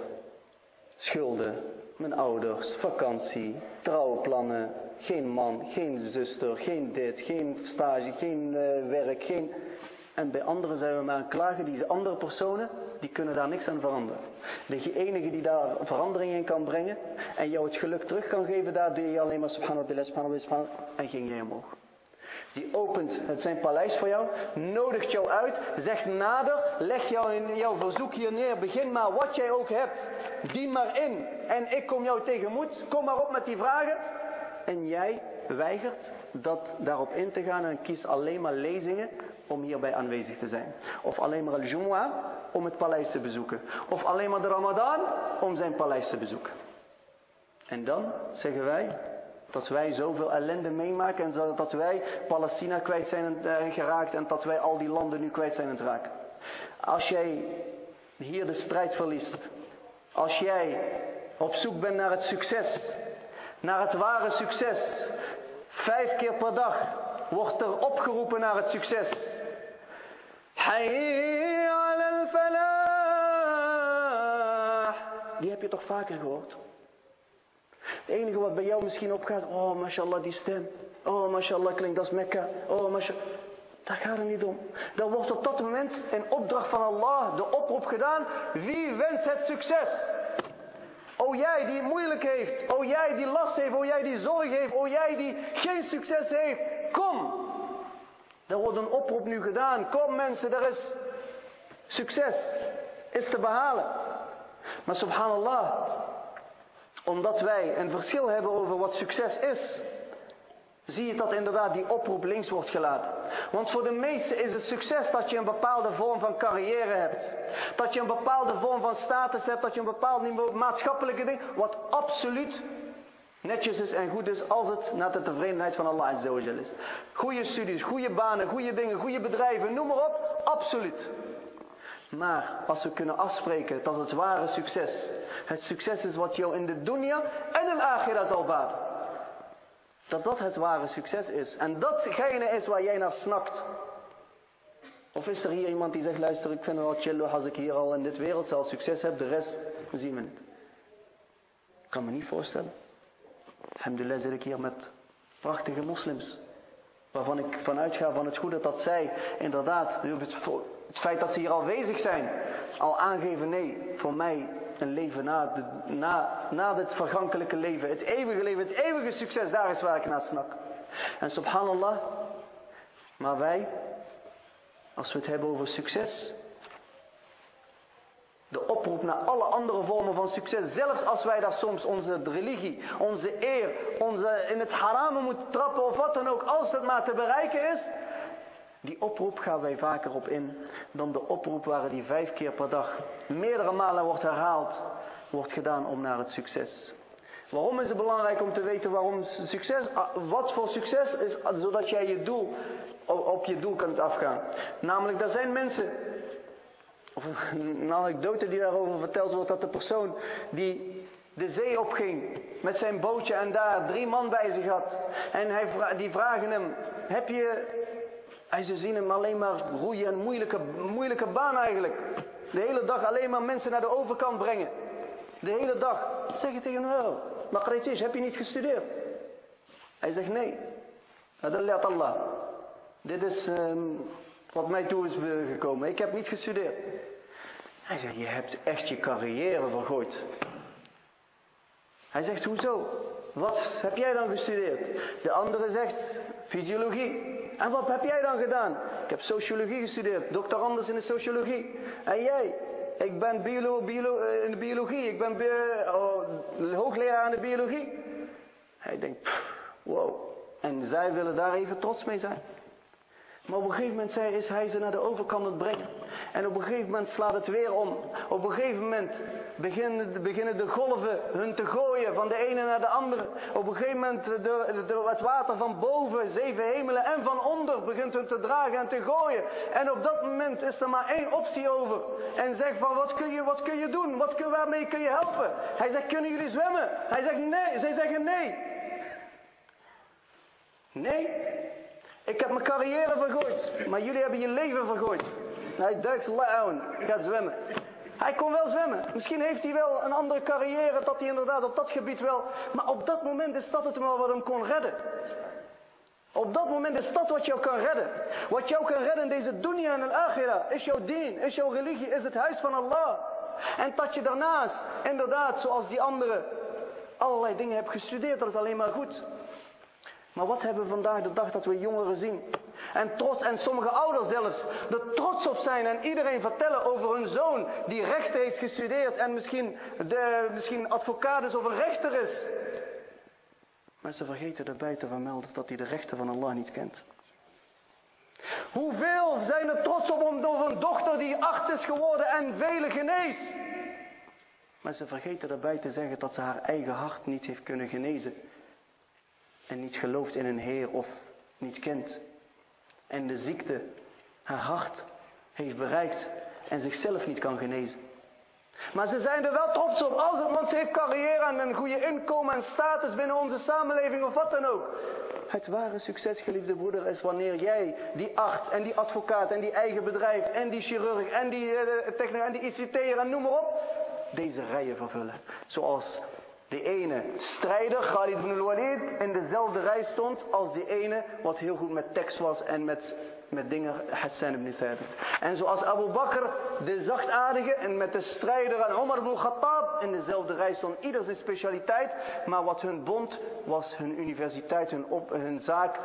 schulden, mijn ouders, vakantie, trouwplannen, geen man, geen zuster, geen dit, geen stage, geen uh, werk, geen... En bij anderen zijn we maar aan klagen, die andere personen, die kunnen daar niks aan veranderen. De enige die daar verandering in kan brengen en jou het geluk terug kan geven, daar doe je alleen maar subhanallah, subhanallah, subhanallah en ging je omhoog. Die opent het zijn paleis voor jou, nodigt jou uit, zegt nader, leg jou jouw verzoek hier neer, begin maar wat jij ook hebt, dien maar in en ik kom jou tegemoet, kom maar op met die vragen. En jij weigert dat daarop in te gaan en kiest alleen maar lezingen om hierbij aanwezig te zijn. Of alleen maar al-Jumu'ah om het paleis te bezoeken. Of alleen maar de Ramadan om zijn paleis te bezoeken. En dan zeggen wij dat wij zoveel ellende meemaken en dat wij Palestina kwijt zijn eh, geraakt en dat wij al die landen nu kwijt zijn aan het raken. Als jij hier de strijd verliest, als jij op zoek bent naar het succes, naar het ware succes, vijf keer per dag wordt er opgeroepen naar het succes. Die heb je toch vaker gehoord? Het enige wat bij jou misschien opgaat, oh mashallah die stem. Oh mashallah klinkt als Mekka. Oh mashallah. Daar gaat het niet om. Dan wordt op dat moment in opdracht van Allah de oproep gedaan. Wie wenst het succes? O jij die het moeilijk heeft. O jij die last heeft. O jij die zorg heeft. O jij die geen succes heeft. Kom. Er wordt een oproep nu gedaan. Kom mensen, er is succes. Is te behalen. Maar subhanallah. Omdat wij een verschil hebben over wat succes is. Zie je dat inderdaad die oproep links wordt gelaten. Want voor de meesten is het succes dat je een bepaalde vorm van carrière hebt. Dat je een bepaalde vorm van status hebt. Dat je een bepaald niveau maatschappelijke ding. Wat absoluut netjes is en goed is als het naar de tevredenheid van Allah is. Goede studies, goede banen, goede dingen, goede bedrijven, noem maar op. Absoluut. Maar als we kunnen afspreken dat het ware succes, het succes is wat jou in de dunya en in akhira zal baden. Dat dat het ware succes is. En datgene is waar jij naar snakt. Of is er hier iemand die zegt, luister ik vind het wel chill als ik hier al in dit wereld zal succes heb, de rest zien we niet. Ik kan me niet voorstellen. Alhamdulillah zit ik hier met prachtige moslims. Waarvan ik vanuit ga van het goede dat zij inderdaad, het, feit dat ze hier al aanwezig zijn, al aangeven nee, voor mij een leven na, de, na, na dit vergankelijke leven. Het eeuwige leven, het eeuwige succes, daar is waar ik naar snak. En subhanallah, maar wij, als we het hebben over succes, de oproep naar alle andere vormen van succes. Zelfs als wij daar soms onze religie, onze eer, onze in het haram moeten trappen of wat dan ook. Als het maar te bereiken is. Die oproep gaan wij vaker op in dan de oproep waar die vijf keer per dag meerdere malen wordt herhaald. Wordt gedaan om naar het succes. Waarom is het belangrijk om te weten waarom succes, ah, wat voor succes is, zodat jij je doel, op je doel kunt afgaan. Namelijk, er zijn mensen of [laughs] een anekdote die daarover verteld wordt dat de persoon die de zee opging met zijn bootje en daar drie man bij zich had. En hij, die vragen hem, heb je... Hij ze zien hem alleen maar roeien, een moeilijke, moeilijke baan eigenlijk. De hele dag alleen maar mensen naar de overkant brengen. De hele dag. Zeg je tegen hem, maar is, heb je niet gestudeerd? Hij zegt nee. Dat laat Allah. Dit is um, wat mij toe is gekomen. Ik heb niet gestudeerd. Hij zegt, je hebt echt je carrière vergooid. Hij zegt, hoezo? Wat heb jij dan gestudeerd? De andere zegt, fysiologie. En wat heb jij dan gedaan? Ik heb sociologie gestudeerd, doctorandus in de sociologie. En jij? Ik ben biolo, eh, in de biologie, ik ben oh, hoogleraar in de biologie. Hij denkt, wow. En zij willen daar even trots mee zijn. Maar op een gegeven moment is hij ze naar de overkant aan het brengen. En op een gegeven moment slaat het weer om. Op een gegeven moment beginnen, beginnen de golven hun te gooien van de ene naar de andere. Op een gegeven moment de, de, het water van boven, zeven hemelen en van onder begint hun te dragen en te gooien. En op dat moment is er maar één optie over. En zegt van wat kun je, wat kun je doen? Wat kun, waarmee kun je helpen? Hij zegt kunnen jullie zwemmen? Hij zegt nee. Zij zeggen nee. Nee. Ik heb mijn carrière vergooid. Maar jullie hebben je leven vergooid. Hij duikt aan, gaat zwemmen. Hij kon wel zwemmen. Misschien heeft hij wel een andere carrière, dat hij inderdaad op dat gebied wel. Maar op dat moment is dat het wel wat hem kon redden. Op dat moment is dat wat jou kan redden. Wat jou kan redden in deze dunya en al-akhirah is jouw dien, is jouw religie, is het huis van Allah. En dat je daarnaast, inderdaad, zoals die anderen, allerlei dingen hebt gestudeerd, dat is alleen maar goed. Maar wat hebben we vandaag de dag dat we jongeren zien? En trots, en sommige ouders zelfs, er trots op zijn en iedereen vertellen over hun zoon die rechten heeft gestudeerd en misschien, de, misschien advocaat is of een rechter is. Maar ze vergeten erbij te vermelden dat hij de rechten van Allah niet kent. Hoeveel zijn er trots op om door een dochter die arts is geworden en vele geneest? Maar ze vergeten erbij te zeggen dat ze haar eigen hart niet heeft kunnen genezen. En niet gelooft in een Heer of niet kent. En de ziekte haar hart heeft bereikt en zichzelf niet kan genezen. Maar ze zijn er wel trots op als het, ze heeft carrière en een goede inkomen en status binnen onze samenleving of wat dan ook. Het ware succes, geliefde broeder, is wanneer jij die arts en die advocaat en die eigen bedrijf en die chirurg en die uh, techniker en die ICT'er en noem maar op, deze rijen vervullen. Zoals de ene strijder, Khalid ibn al-Walid, in dezelfde rij stond als die ene wat heel goed met tekst was en met, met dingen, Hassan ibn Thabit. En zoals Abu Bakr, de zachtaardige, en met de strijder en Omar ibn Khattab in dezelfde rij stond. Ieder zijn specialiteit, maar wat hun bond was hun universiteit, hun, op, hun zaak,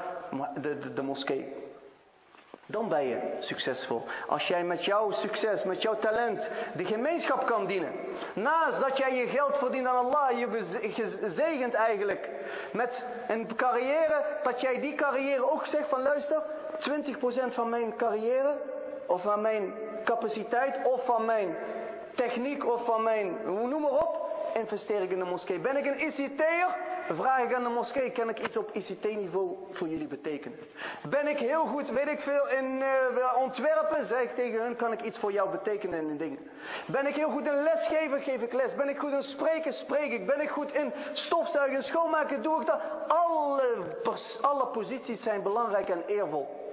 de, de moskee. Dan ben je succesvol. Als jij met jouw succes, met jouw talent, de gemeenschap kan dienen. Naast dat jij je geld verdient aan Allah, je gezegend eigenlijk met een carrière, dat jij die carrière ook zegt van luister, 20% van mijn carrière, of van mijn capaciteit, of van mijn techniek, of van mijn, hoe noem maar op, investeer ik in de moskee. Ben ik een ICT'er? Vraag ik aan de moskee, kan ik iets op ICT-niveau voor jullie betekenen? Ben ik heel goed, weet ik veel, in uh, ontwerpen? Zeg ik tegen hun, kan ik iets voor jou betekenen in dingen? Ben ik heel goed in lesgeven? Geef ik les. Ben ik goed in spreken? Spreek ik. Ben ik goed in stofzuigen, schoonmaken? Doe ik dat? Alle, alle posities zijn belangrijk en eervol.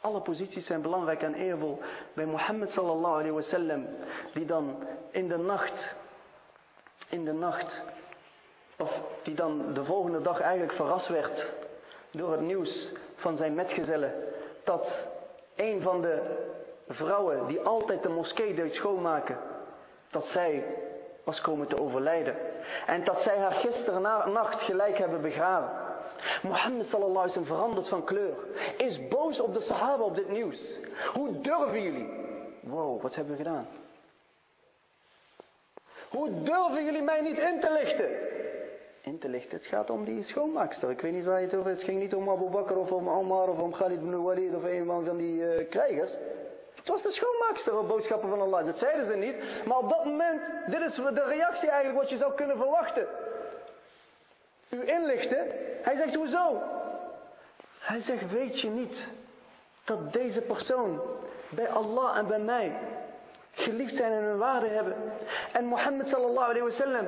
Alle posities zijn belangrijk en eervol. Bij Mohammed sallallahu alayhi wa sallam, die dan in de nacht in de nacht. Of die dan de volgende dag eigenlijk verrast werd door het nieuws van zijn metgezellen. Dat een van de vrouwen die altijd de moskee deed schoonmaken, dat zij was komen te overlijden. En dat zij haar gisteren nacht gelijk hebben begraven. Mohammed sallallahu alaihi wasallam verandert van kleur. Is boos op de sahaba op dit nieuws. Hoe durven jullie? Wow, wat hebben we gedaan? Hoe durven jullie mij niet in te lichten? In te lichten, het gaat om die schoonmaakster. Ik weet niet waar je het over Het ging niet om Abu Bakr of om Omar of om Khalid ibn Walid of een van die uh, krijgers. Het was de schoonmaakster op boodschappen van Allah. Dat zeiden ze niet. Maar op dat moment, dit is de reactie eigenlijk wat je zou kunnen verwachten. U inlichten. Hij zegt, hoezo? Hij zegt, weet je niet dat deze persoon bij Allah en bij mij geliefd zijn en hun waarde hebben. En Mohammed sallallahu alayhi wa sallam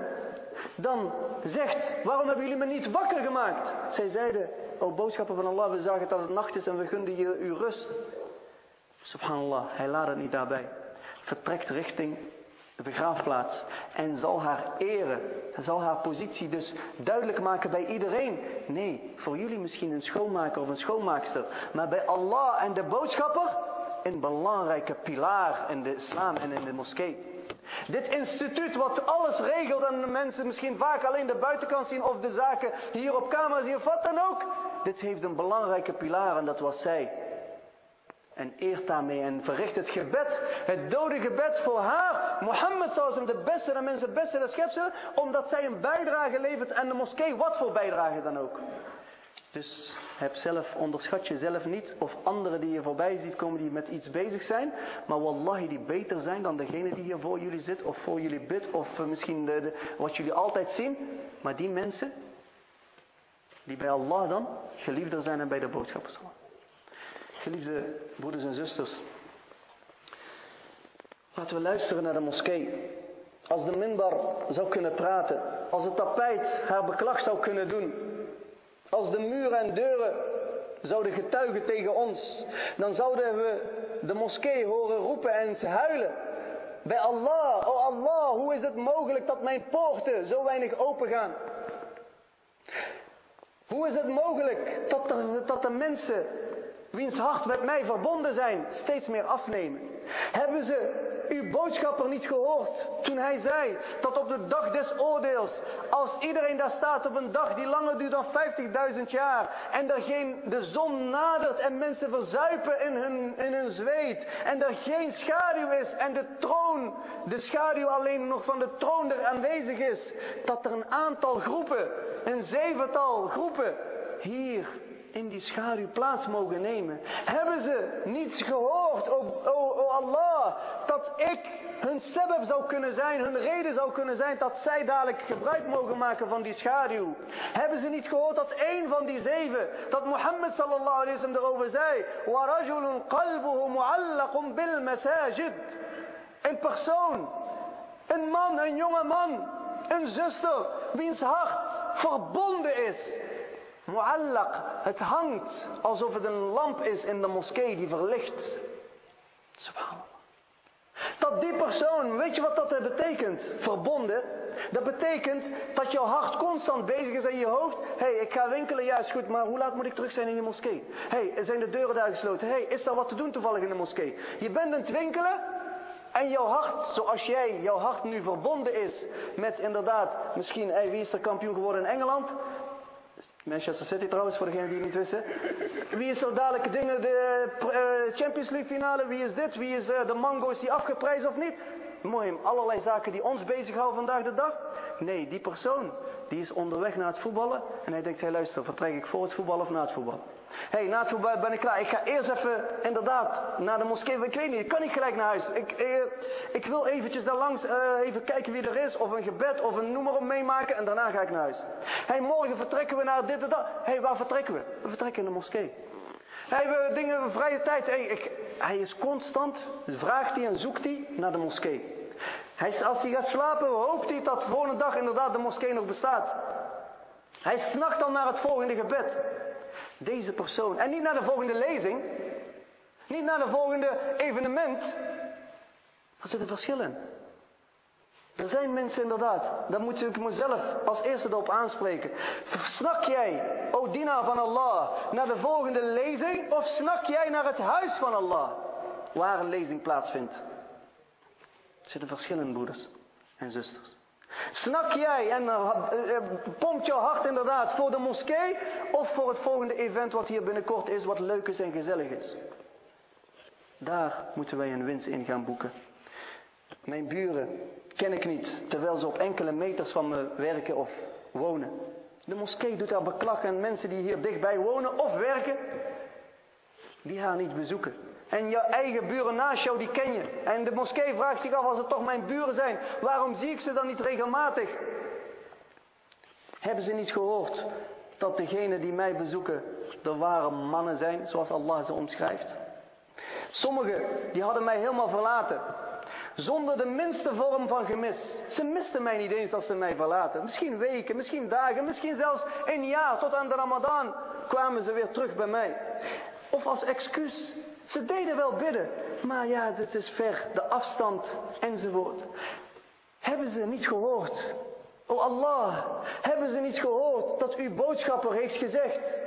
dan zegt, waarom hebben jullie me niet wakker gemaakt? Zij zeiden, o boodschappen van Allah, we zagen dat het nacht is en we gunden je uw rust. Subhanallah, hij laat het niet daarbij. Vertrekt richting de begraafplaats en zal haar eren, zal haar positie dus duidelijk maken bij iedereen. Nee, voor jullie misschien een schoonmaker of een schoonmaakster, maar bij Allah en de boodschapper een belangrijke pilaar in de islam en in de moskee. Dit instituut wat alles regelt en de mensen misschien vaak alleen de buitenkant zien of de zaken hier op kamer zien of wat dan ook. Dit heeft een belangrijke pilaar en dat was zij. En eert daarmee en verricht het gebed, het dode gebed voor haar. Mohammed zoals hem de beste de mensen, beste de schepselen, omdat zij een bijdrage levert aan de moskee, wat voor bijdrage dan ook. Dus heb zelf, onderschat jezelf niet of anderen die je voorbij ziet komen die met iets bezig zijn. Maar wallahi die beter zijn dan degene die hier voor jullie zit of voor jullie bidt of eh, misschien de, wat jullie altijd zien. Maar die mensen die bij Allah dan geliefder zijn en bij de boodschappers. Geliefde broeders en zusters. Laten we luisteren naar de moskee. Als de minbar zou kunnen praten. Als het tapijt haar beklag zou kunnen doen. Als de muren en deuren zouden getuigen tegen ons. Dan zouden we de moskee horen roepen en huilen. Bij Allah, oh Allah, hoe is het mogelijk dat mijn poorten zo weinig open gaan? Hoe is het mogelijk dat, dat de mensen wiens hart met mij verbonden zijn, steeds meer afnemen? Hebben ze uw boodschapper niet gehoord toen hij zei dat op de dag des oordeels, als iedereen daar staat op een dag die langer duurt dan 50.000 jaar en er geen, de zon nadert en mensen verzuipen in hun, in hun zweet en er geen schaduw is en de troon, de schaduw alleen nog van de troon er aanwezig is, dat er een aantal groepen, een zevental groepen hier in die schaduw plaats mogen nemen. Hebben ze niets gehoord, o, o, o Allah, dat ik hun sebeb zou kunnen zijn, hun reden zou kunnen zijn dat zij dadelijk gebruik mogen maken van die schaduw. Hebben ze niet gehoord dat één van die zeven, dat Mohammed sallallahu alaihi wasallam erover zei, وَرَجُلٌ قَلْبُهُ مُعَلَّقٌ بِالْمَسَاجِدِ Een persoon, een man, een jonge man, een zuster, wiens hart verbonden is Muallaq, het hangt alsof het een lamp is in de moskee die verlicht. Subhanallah. Dat die persoon, weet je wat dat betekent? Verbonden. Dat betekent dat jouw hart constant bezig is in je hoofd. Hé, hey, ik ga winkelen, juist goed, maar hoe laat moet ik terug zijn in je moskee? Hé, hey, zijn de deuren daar gesloten? Hé, hey, is er wat te doen toevallig in de moskee? Je bent aan het winkelen en jouw hart, zoals jij, jouw hart nu verbonden is met inderdaad, misschien, hey, wie is er kampioen geworden in Engeland? Manchester City trouwens, voor degenen die het niet wisten. Wie is er dadelijk dingen, de uh, Champions League finale, wie is dit, wie is uh, de mango, is die afgeprijsd of niet? Mooi, allerlei zaken die ons bezighouden vandaag de dag. Nee, die persoon, die is onderweg naar het voetballen. En hij denkt, hey, luister, vertrek ik voor het voetballen of na het voetballen? Hé, hey, na het voetballen ben ik klaar. Ik ga eerst even, inderdaad, naar de moskee. Ik weet niet, ik kan niet gelijk naar huis. Ik, eh, ik wil eventjes daar langs, uh, even kijken wie er is. Of een gebed, of een noem maar op meemaken. En daarna ga ik naar huis. Hé, hey, morgen vertrekken we naar dit en dat. Hé, hey, waar vertrekken we? We vertrekken in de moskee. Hey, we dingen, vrije tijd. Hey, ik, hij is constant, vraagt hij en zoekt hij naar de moskee. Hij, als hij gaat slapen, hoopt hij dat de volgende dag inderdaad de moskee nog bestaat. Hij snacht dan naar het volgende gebed. Deze persoon. En niet naar de volgende lezing. Niet naar de volgende evenement. Er zit een verschil in. Er zijn mensen inderdaad, daar moet ik mezelf als eerste erop aanspreken. Snak jij, o dienaar van Allah, naar de volgende lezing of snak jij naar het huis van Allah, waar een lezing plaatsvindt? Zitten verschillen, broeders en zusters. Snak jij en uh, pompt jouw hart inderdaad voor de moskee of voor het volgende event wat hier binnenkort is, wat leuk is en gezellig is? Daar moeten wij een winst in gaan boeken. Mijn buren ken ik niet, terwijl ze op enkele meters van me werken of wonen. De moskee doet haar beklag en mensen die hier dichtbij wonen of werken, die haar niet bezoeken. En je eigen buren naast jou, die ken je. En de moskee vraagt zich af, als het toch mijn buren zijn, waarom zie ik ze dan niet regelmatig? Hebben ze niet gehoord dat degenen die mij bezoeken de ware mannen zijn, zoals Allah ze omschrijft? Sommigen, die hadden mij helemaal verlaten. Zonder de minste vorm van gemis. Ze misten mij niet eens als ze mij verlaten. Misschien weken, misschien dagen, misschien zelfs een jaar tot aan de Ramadan kwamen ze weer terug bij mij. Of als excuus ze deden wel bidden, maar ja, dit is ver, de afstand enzovoort. Hebben ze niet gehoord? O Allah, hebben ze niet gehoord dat uw boodschapper heeft gezegd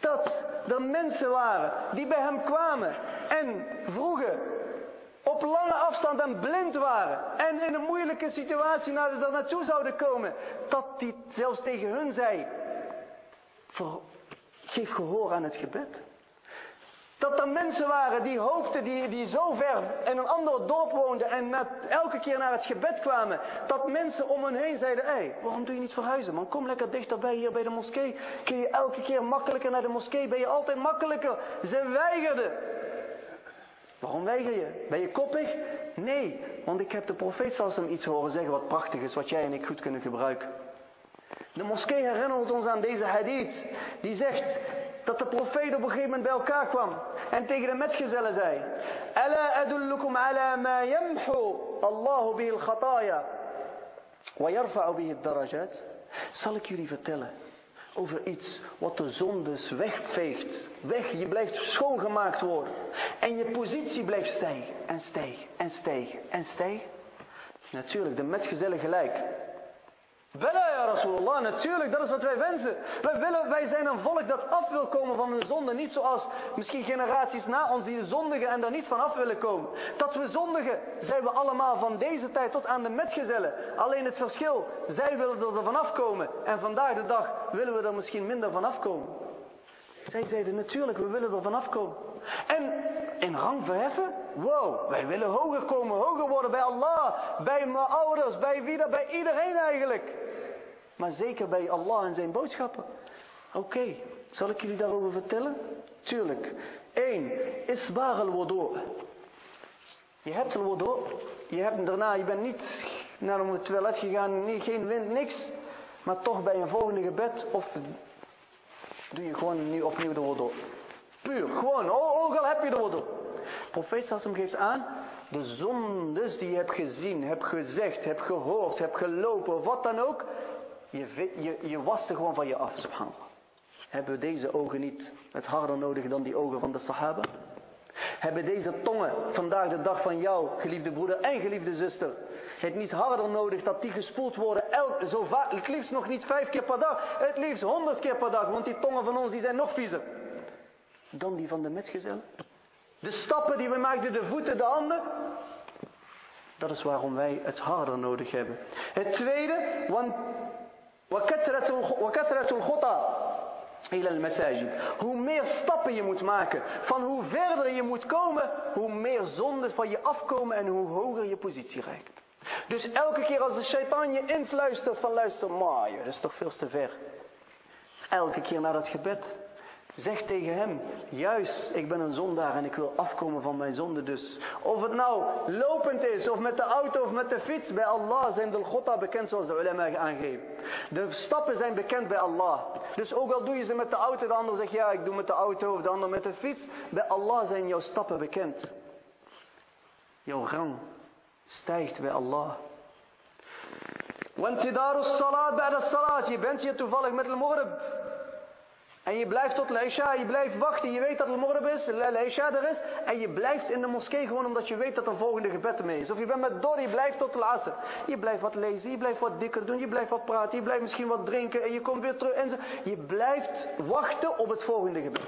dat er mensen waren die bij hem kwamen en vroegen op lange afstand en blind waren en in een moeilijke situatie naar, er naartoe zouden komen, dat hij zelfs tegen hun zei, geef gehoor aan het gebed. Dat er mensen waren die hoopten, die, die zo ver in een ander dorp woonden en met, elke keer naar het gebed kwamen. Dat mensen om hen heen zeiden, hé, hey, waarom doe je niet verhuizen man? Kom lekker dichterbij hier bij de moskee. Kun je elke keer makkelijker naar de moskee? Ben je altijd makkelijker? Ze weigerden. Waarom weiger je? Ben je koppig? Nee, want ik heb de profeet zelfs hem iets horen zeggen wat prachtig is, wat jij en ik goed kunnen gebruiken. De moskee herinnert ons aan deze hadith. Die zegt dat de profeet op een gegeven moment bij elkaar kwam. En tegen de metgezellen zei. Ala adullukum ala ma yamhu Allahu bihi al-khataya. Wa yarfa'u bihi darajat Zal ik jullie vertellen over iets wat de zondes wegveegt. Weg, je blijft schoongemaakt worden. En je positie blijft stijgen en stijgen en stijgen en stijgen. Natuurlijk, de metgezellen gelijk. Bella ja Rasulullah, natuurlijk, dat is wat wij wensen. Wij, willen, wij zijn een volk dat af wil komen van hun zonde. Niet zoals misschien generaties na ons die zondigen en daar niet van af willen komen. Dat we zondigen, zijn we allemaal van deze tijd tot aan de metgezellen. Alleen het verschil, zij willen er vanaf komen. En vandaag de dag willen we er misschien minder van afkomen. Zij zeiden natuurlijk, we willen er vanaf komen. En in rang verheffen? Wow, wij willen hoger komen, hoger worden bij Allah, bij mijn ouders, bij wie bij iedereen eigenlijk. Maar zeker bij Allah en zijn boodschappen. Oké, zal ik jullie daarover vertellen? Tuurlijk. Eén, isbar al wudu. Je hebt al wudu, je hebt daarna, je bent niet naar het toilet gegaan, niet, geen wind, niks. Maar toch bij een volgende gebed of doe je gewoon opnieuw de wudu. Puur, gewoon, ook heb je de wudu. Profeet Sassam geeft aan, de zondes die je hebt gezien, hebt gezegd, hebt gehoord, hebt gelopen, wat dan ook. Je, je, je was ze gewoon van je af, subhanallah. Hebben deze ogen niet het harder nodig dan die ogen van de sahaba? Hebben deze tongen vandaag de dag van jou, geliefde broeder en geliefde zuster, het niet harder nodig dat die gespoeld worden, elk, zo vaak, het liefst nog niet vijf keer per dag, het liefst honderd keer per dag, want die tongen van ons die zijn nog viezer dan die van de metgezel. De stappen die we maken, de voeten, de handen. Dat is waarom wij het harder nodig hebben. Het tweede, want وكثرة الخطى إلى المساجد. Hoe meer stappen je moet maken, van hoe verder je moet komen, hoe meer zonden van je afkomen en hoe hoger je positie reikt. Dus elke keer als de shaitaan je influistert van luister, maar dat is toch veel te ver. Elke keer naar dat gebed. Zeg tegen hem, juist, ik ben een zondaar en ik wil afkomen van mijn zonde dus. Of het nou lopend is, of met de auto of met de fiets, bij Allah zijn de Gotta bekend zoals de ulema aangeven. De stappen zijn bekend bij Allah. Dus ook al doe je ze met de auto, de ander zegt ja, ik doe met de auto of de ander met de fiets. Bij Allah zijn jouw stappen bekend. Jouw rang stijgt bij Allah. Salat bij de salat. Je bent hier toevallig met de morb. En je blijft tot Leisha, je blijft wachten. Je weet dat het morgen is, Leisha er is. En je blijft in de moskee gewoon omdat je weet dat er volgende gebed ermee is. Of je bent met Dor, je blijft tot de Asr. Je blijft wat lezen, je blijft wat dikker doen, je blijft wat praten, je blijft misschien wat drinken. En je komt weer terug. En zo. Je blijft wachten op het volgende gebed.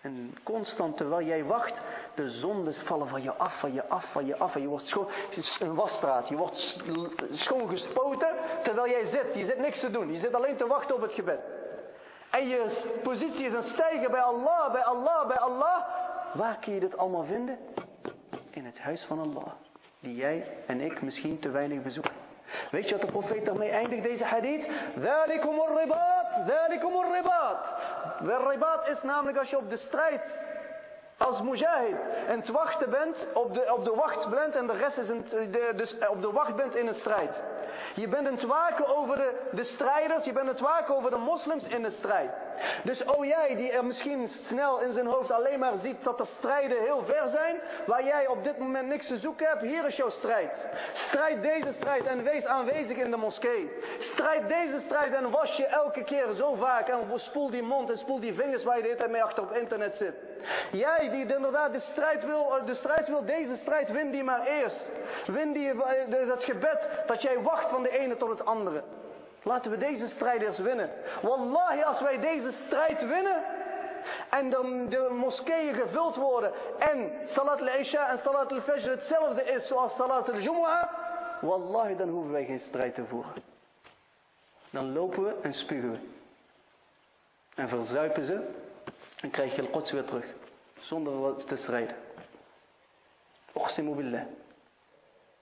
En constant terwijl jij wacht, de zondes vallen van je af, van je af, van je af. En je wordt schoon, een wasstraat, je wordt schoongespoten terwijl jij zit. Je zit niks te doen, je zit alleen te wachten op het gebed. En je positie is aan het stijgen bij Allah, bij Allah, bij Allah. Waar kun je dit allemaal vinden? In het huis van Allah. Die jij en ik misschien te weinig bezoeken. Weet je wat de profeet daarmee eindigt deze hadith? Dhalikum ribat dhalikum ribat De ribat is namelijk als je op de strijd als mujahid en het wachten bent, op de, op de wacht bent en de rest is een, de, dus op de wacht bent in een strijd. Je bent het waken over de, de strijders, je bent het waken over de moslims in de strijd. Dus oh jij die er misschien snel in zijn hoofd alleen maar ziet dat de strijden heel ver zijn, waar jij op dit moment niks te zoeken hebt, hier is jouw strijd. Strijd deze strijd en wees aanwezig in de moskee. Strijd deze strijd en was je elke keer zo vaak en spoel die mond en spoel die vingers waar je de hele mee achter op internet zit. Jij die inderdaad de strijd wil, eh, de strijd wil, deze strijd win die maar eerst. Win die, eh, dat gebed dat jij wacht van de ene tot het andere. Laten we deze strijders winnen. Wallahi, als wij deze strijd winnen. En de, de moskeeën gevuld worden. En Salat al-Isha en Salat al-Fajr hetzelfde is zoals Salat al-Jumu'ah. Wallahi, dan hoeven wij geen strijd te voeren. Dan lopen we en spugen we. En verzuipen ze. En krijg je al quds weer terug. zonder te strijden. Oqsimu billah.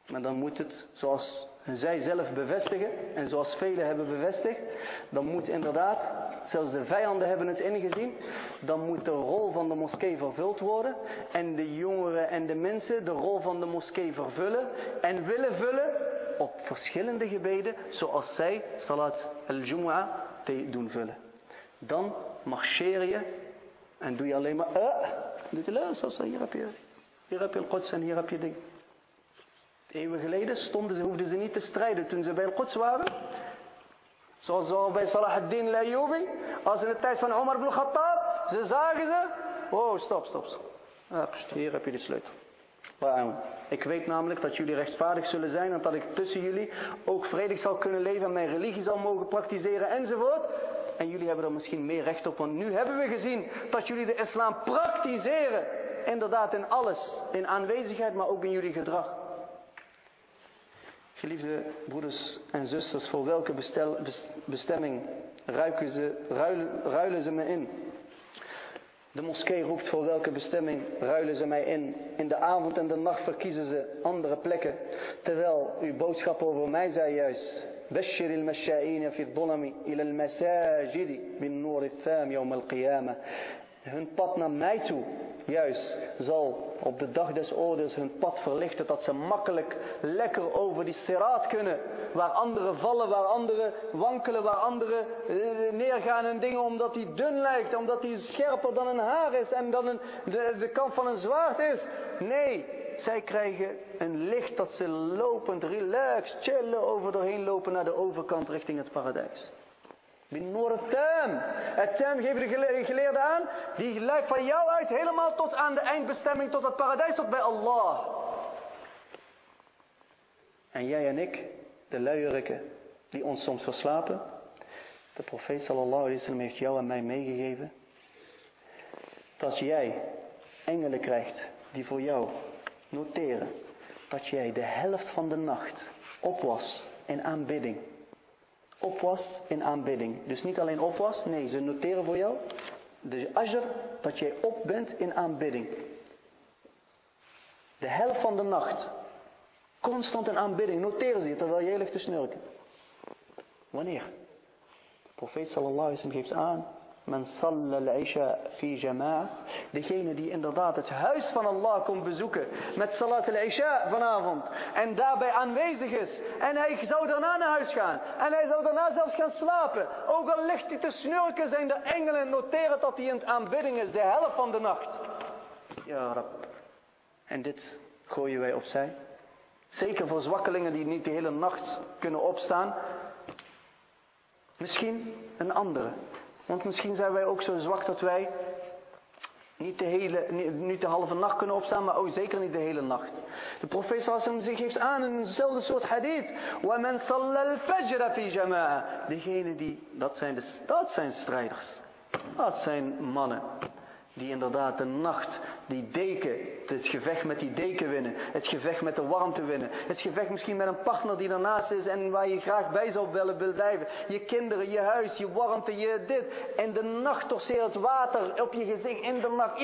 Maar dan moet het, zoals zij zelf bevestigen en zoals velen hebben bevestigd, dan moet inderdaad, zelfs de vijanden hebben het ingezien, dan moet de rol van de moskee vervuld worden en de jongeren en de mensen de rol van de moskee vervullen en willen vullen op verschillende gebeden zoals zij salat al-jum'ah doen vullen. Dan marcheer je en doe je alleen maar, uh, doe je, hier heb je, hier heb je al-Quds en hier heb je ding. Eeuwen geleden stonden ze, hoefden ze niet te strijden toen ze bij Al-Quds waren. Zoals bij Salah ad-Din al-Ayyubi. Als in de tijd van Omar ibn Khattab. Ze zagen ze. Oh, stop, stop, stop. hier heb je de sleutel. Ik weet namelijk dat jullie rechtvaardig zullen zijn en dat ik tussen jullie ook vredig zal kunnen leven en mijn religie zal mogen praktiseren enzovoort. En jullie hebben er misschien meer recht op, want nu hebben we gezien dat jullie de islam praktiseren. Inderdaad in alles, in aanwezigheid, maar ook in jullie gedrag. Geliefde broeders en zusters, voor welke bestemming ze, ruilen, ruilen ze me in? De moskee roept voor welke bestemming ruilen ze mij in. In de avond en de nacht verkiezen ze andere plekken. Terwijl uw boodschap over mij zei juist. بشر المشائين في الظلم إلى المساجد بالنور الثام يوم القيامة hun pad naar mij toe, juist, zal op de dag des oordeels hun pad verlichten. Dat ze makkelijk, lekker over die seraat kunnen. Waar anderen vallen, waar anderen wankelen, waar anderen eh, neergaan en dingen. Omdat die dun lijkt, omdat die scherper dan een haar is en dan een, de, de kant van een zwaard is. Nee, zij krijgen een licht dat ze lopend, relaxed, chillen over doorheen lopen naar de overkant richting het paradijs. Bin het tam. Het tam geeft de geleerde aan. Die leidt van jou uit helemaal tot aan de eindbestemming. Tot het paradijs. Tot bij Allah. En jij en ik. De luierikken. Die ons soms verslapen. De profeet sallallahu alaihi wasallam heeft jou en mij meegegeven. Dat jij engelen krijgt. Die voor jou noteren. Dat jij de helft van de nacht op was in aanbidding op was in aanbidding. Dus niet alleen op was, nee, ze noteren voor jou de ajr dat jij op bent in aanbidding. De helft van de nacht. Constant in aanbidding. Noteren ze terwijl jij ligt te snurken. Wanneer? De profeet sallallahu alaihi wasallam geeft aan Men al-isha fi jama'a. Degene die inderdaad het huis van Allah komt bezoeken met salat al-isha vanavond. En daarbij aanwezig is. En hij zou daarna naar huis gaan. En hij zou daarna zelfs gaan slapen. Ook al ligt hij te snurken zijn de engelen noteren dat hij in het aanbidding is. De helft van de nacht. Ja Rab. En dit gooien wij opzij. Zeker voor zwakkelingen die niet de hele nacht kunnen opstaan. Misschien een andere. Want misschien zijn wij ook zo zwak dat wij niet de, hele, niet de halve nacht kunnen opstaan, maar ook zeker niet de hele nacht. De profeet sallam zich geeft aan in eenzelfde soort hadith. وَمَنْ صَلَّى الْفَجْرَ فِي جَمَاعَ Degene die, dat zijn, de, dat zijn strijders. Dat zijn mannen die inderdaad de nacht, die deken, het gevecht met die deken winnen. Het gevecht met de warmte winnen. Het gevecht misschien met een partner die ernaast is en waar je graag bij zou willen blijven. Je kinderen, je huis, je warmte, je dit. En de nacht het water op je gezicht in de nacht.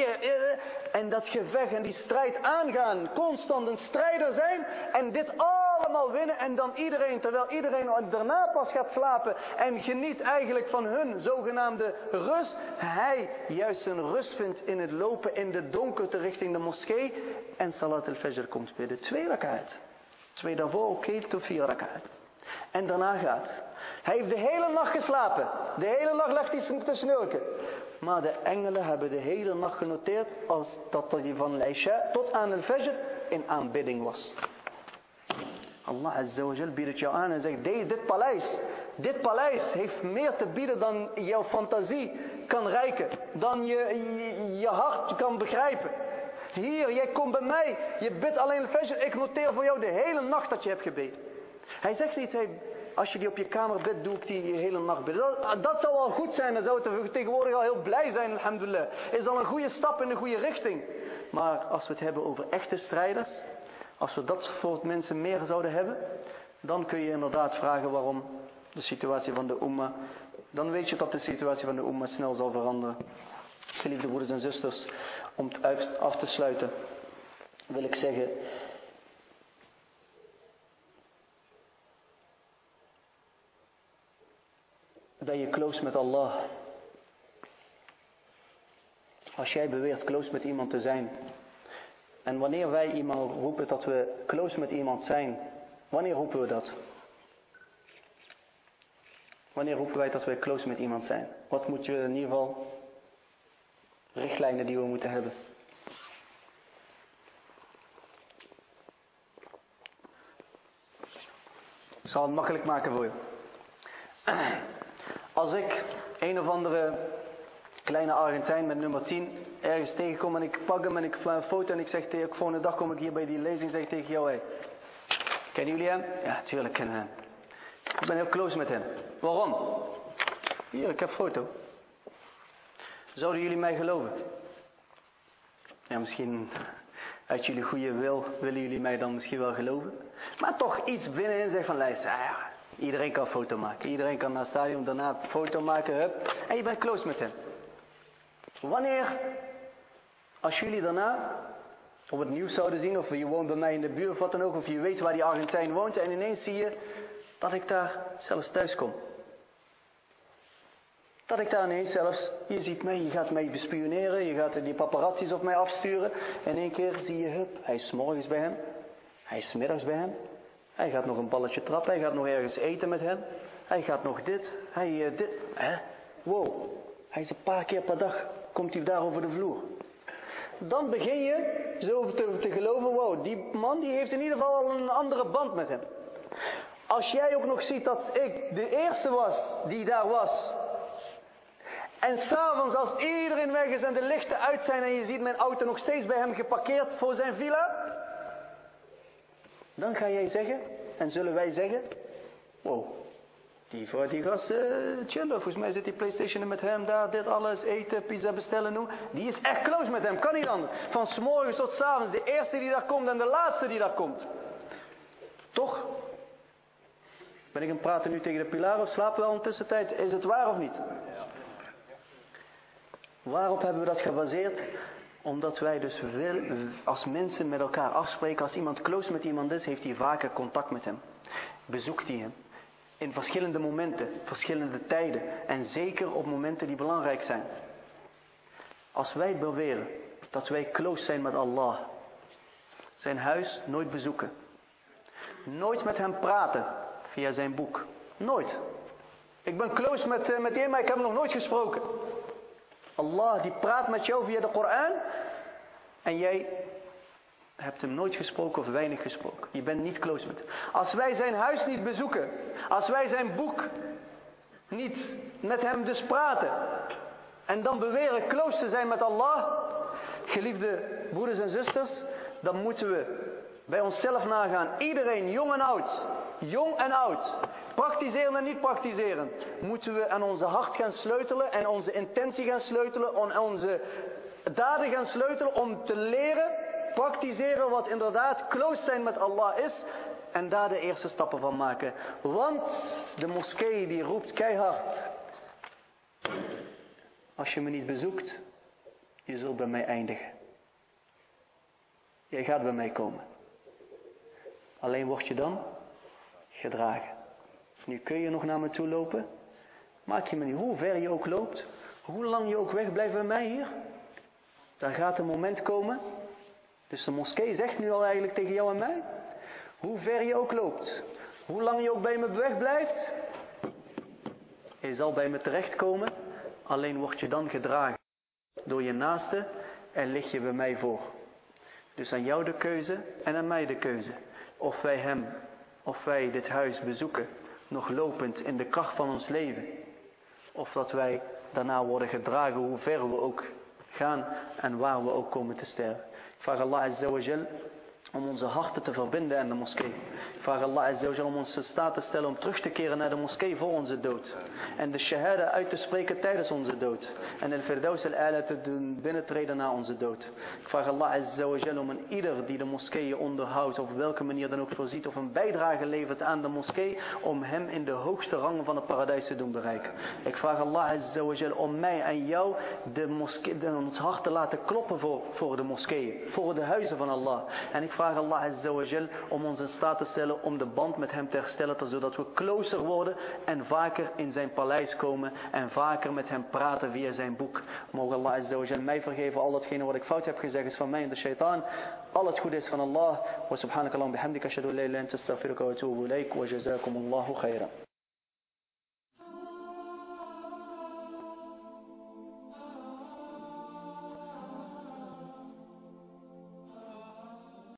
En dat gevecht en die strijd aangaan. Constant een strijder zijn. En dit allemaal winnen. En dan iedereen, terwijl iedereen daarna pas gaat slapen. En geniet eigenlijk van hun zogenaamde rust. Hij juist zijn rust vindt in het lopen in de donkerte richting de moskee. En Salat al-Fajr komt bidden. Twee rakaat. Twee daarvoor, oké, tot vier rakaat. En daarna gaat. Hij heeft de hele nacht geslapen. De hele nacht lag hij te snurken. Maar de engelen hebben de hele nacht genoteerd als dat hij van al tot aan al-Fajr in aanbidding was. Allah Azza wa biedt jou aan en zegt, dit paleis, dit paleis heeft meer te bieden dan jouw fantasie kan rijken. Dan je, je, hart kan begrijpen. Hier, jij komt bij mij. Je bidt alleen fajr. Ik noteer voor jou de hele nacht dat je hebt gebeden. Hij zegt niet, als je die op je kamer bidt, doe ik die hele nacht bidden. Dat, dat zou wel goed zijn. Dan zou het tegenwoordig al heel blij zijn, alhamdulillah. Is al een goede stap in de goede richting. Maar als we het hebben over echte strijders. Als we dat soort mensen meer zouden hebben. Dan kun je inderdaad vragen waarom de situatie van de umma dan weet je dat de situatie van de umma snel zal veranderen. Geliefde broeders en zusters, om het af te sluiten, wil ik zeggen. Dat je close met Allah. Als jij beweert close met iemand te zijn. En wanneer wij iemand roepen dat we close met iemand zijn. Wanneer roepen we dat? Wanneer roepen wij dat we close met iemand zijn? Wat moet je in ieder geval richtlijnen die we moeten hebben? Ik zal het makkelijk maken voor je. [clears throat] Als ik een of andere kleine Argentijn met nummer 10 ergens tegenkom en ik pak hem en ik sla een foto en ik zeg tegen, volgende dag kom ik hier bij die lezing zeg tegen jou, hey, kennen jullie hem? Ja, tuurlijk kennen we hem. Ik ben heel close met hem. Waarom? Hier, ik heb een foto. Zouden jullie mij geloven? Ja, misschien uit jullie goede wil willen jullie mij dan misschien wel geloven. Maar toch iets binnenin zegt van ah ja, iedereen kan foto maken. Iedereen kan naar het stadion daarna foto maken, hup. En je bent close met hem. Wanneer, als jullie daarna op het nieuws zouden zien, of je woont bij mij in de buurt of wat dan ook, of je weet waar die Argentijn woont, en ineens zie je dat ik daar zelfs thuis kom. Dat ik daar ineens zelfs, je ziet mij, je gaat mij bespioneren, je gaat die paparazzis op mij afsturen. En één keer zie je, hup, hij is morgens bij hem, hij is middags bij hem, hij gaat nog een balletje trappen, hij gaat nog ergens eten met hem, hij gaat nog dit, hij uh, dit, hè? Wow, hij is een paar keer per dag, komt hij daar over de vloer. Dan begin je zo te, te geloven, wow, die man die heeft in ieder geval al een andere band met hem. Als jij ook nog ziet dat ik de eerste was die daar was. En s'avonds als iedereen weg is en de lichten uit zijn en je ziet mijn auto nog steeds bij hem geparkeerd voor zijn villa. Dan ga jij zeggen, en zullen wij zeggen, wow, die voor die gast uh, chillen. Volgens mij zit die Playstation met hem daar, dit alles, eten, pizza bestellen nu. Die is echt close met hem, kan niet dan? Van s'morgens tot s'avonds, de eerste die daar komt en de laatste die daar komt. Toch? Ben ik aan het praten nu tegen de pilaar of slapen we al in tussentijd? Is het waar of niet? Waarop hebben we dat gebaseerd? Omdat wij dus wil, als mensen met elkaar afspreken, als iemand close met iemand is, heeft hij vaker contact met hem. Bezoekt hij hem. In verschillende momenten, verschillende tijden. En zeker op momenten die belangrijk zijn. Als wij beweren dat wij close zijn met Allah, zijn huis nooit bezoeken, nooit met hem praten via zijn boek, nooit. Ik ben close met, uh, met die, maar ik heb hem nog nooit gesproken. Allah die praat met jou via de Koran en jij hebt hem nooit gesproken of weinig gesproken. Je bent niet close met hem. Als wij zijn huis niet bezoeken, als wij zijn boek niet met hem dus praten en dan beweren close te zijn met Allah, geliefde broeders en zusters, dan moeten we bij onszelf nagaan. Iedereen, jong en oud, jong en oud, praktiseren en niet praktiseren, moeten we aan onze hart gaan sleutelen en onze intentie gaan sleutelen, en onze daden gaan sleutelen om te leren, praktiseren wat inderdaad close zijn met Allah is en daar de eerste stappen van maken. Want de moskee die roept keihard, als je me niet bezoekt, je zult bij mij eindigen. Jij gaat bij mij komen. Alleen word je dan gedragen. Nu kun je nog naar me toe lopen. Maak je me niet, hoe ver je ook loopt, hoe lang je ook wegblijft bij mij hier. Dan gaat een moment komen. Dus de moskee zegt nu al eigenlijk tegen jou en mij. Hoe ver je ook loopt, hoe lang je ook bij me wegblijft. Je zal bij me terechtkomen. Alleen word je dan gedragen door je naaste en lig je bij mij voor. Dus aan jou de keuze en aan mij de keuze. Of wij hem, of wij dit huis bezoeken nog lopend in de kracht van ons leven. Of dat wij daarna worden gedragen hoe ver we ook gaan en waar we ook komen te sterven. Ik vraag Allah Azza wa Jal om onze harten te verbinden aan de moskee. Ik vraag Allah Azza om ons in staat te stellen om terug te keren naar de moskee voor onze dood. En de shahada uit te spreken tijdens onze dood. En el firdaus al-ala te doen binnentreden na onze dood. Ik vraag Allah Azza om een ieder die de moskeeën onderhoudt, op welke manier dan ook voorziet, of een bijdrage levert aan de moskee, om hem in de hoogste rangen van het paradijs te doen bereiken. Ik vraag Allah Azza om mij en jou de moskee, de, ons hart te laten kloppen voor, voor de moskeeën, voor de huizen van Allah. En ik vraag Allah Azza om ons in staat te stellen om de band met hem te herstellen, zodat we closer worden en vaker in zijn paleis komen en vaker met hem praten via zijn boek. Mogen Allah Azza mij vergeven, al datgene wat ik fout heb gezegd is van mij en de shaitaan. Al het goede is van Allah. Wa subhanakallahu bihamdika khairan.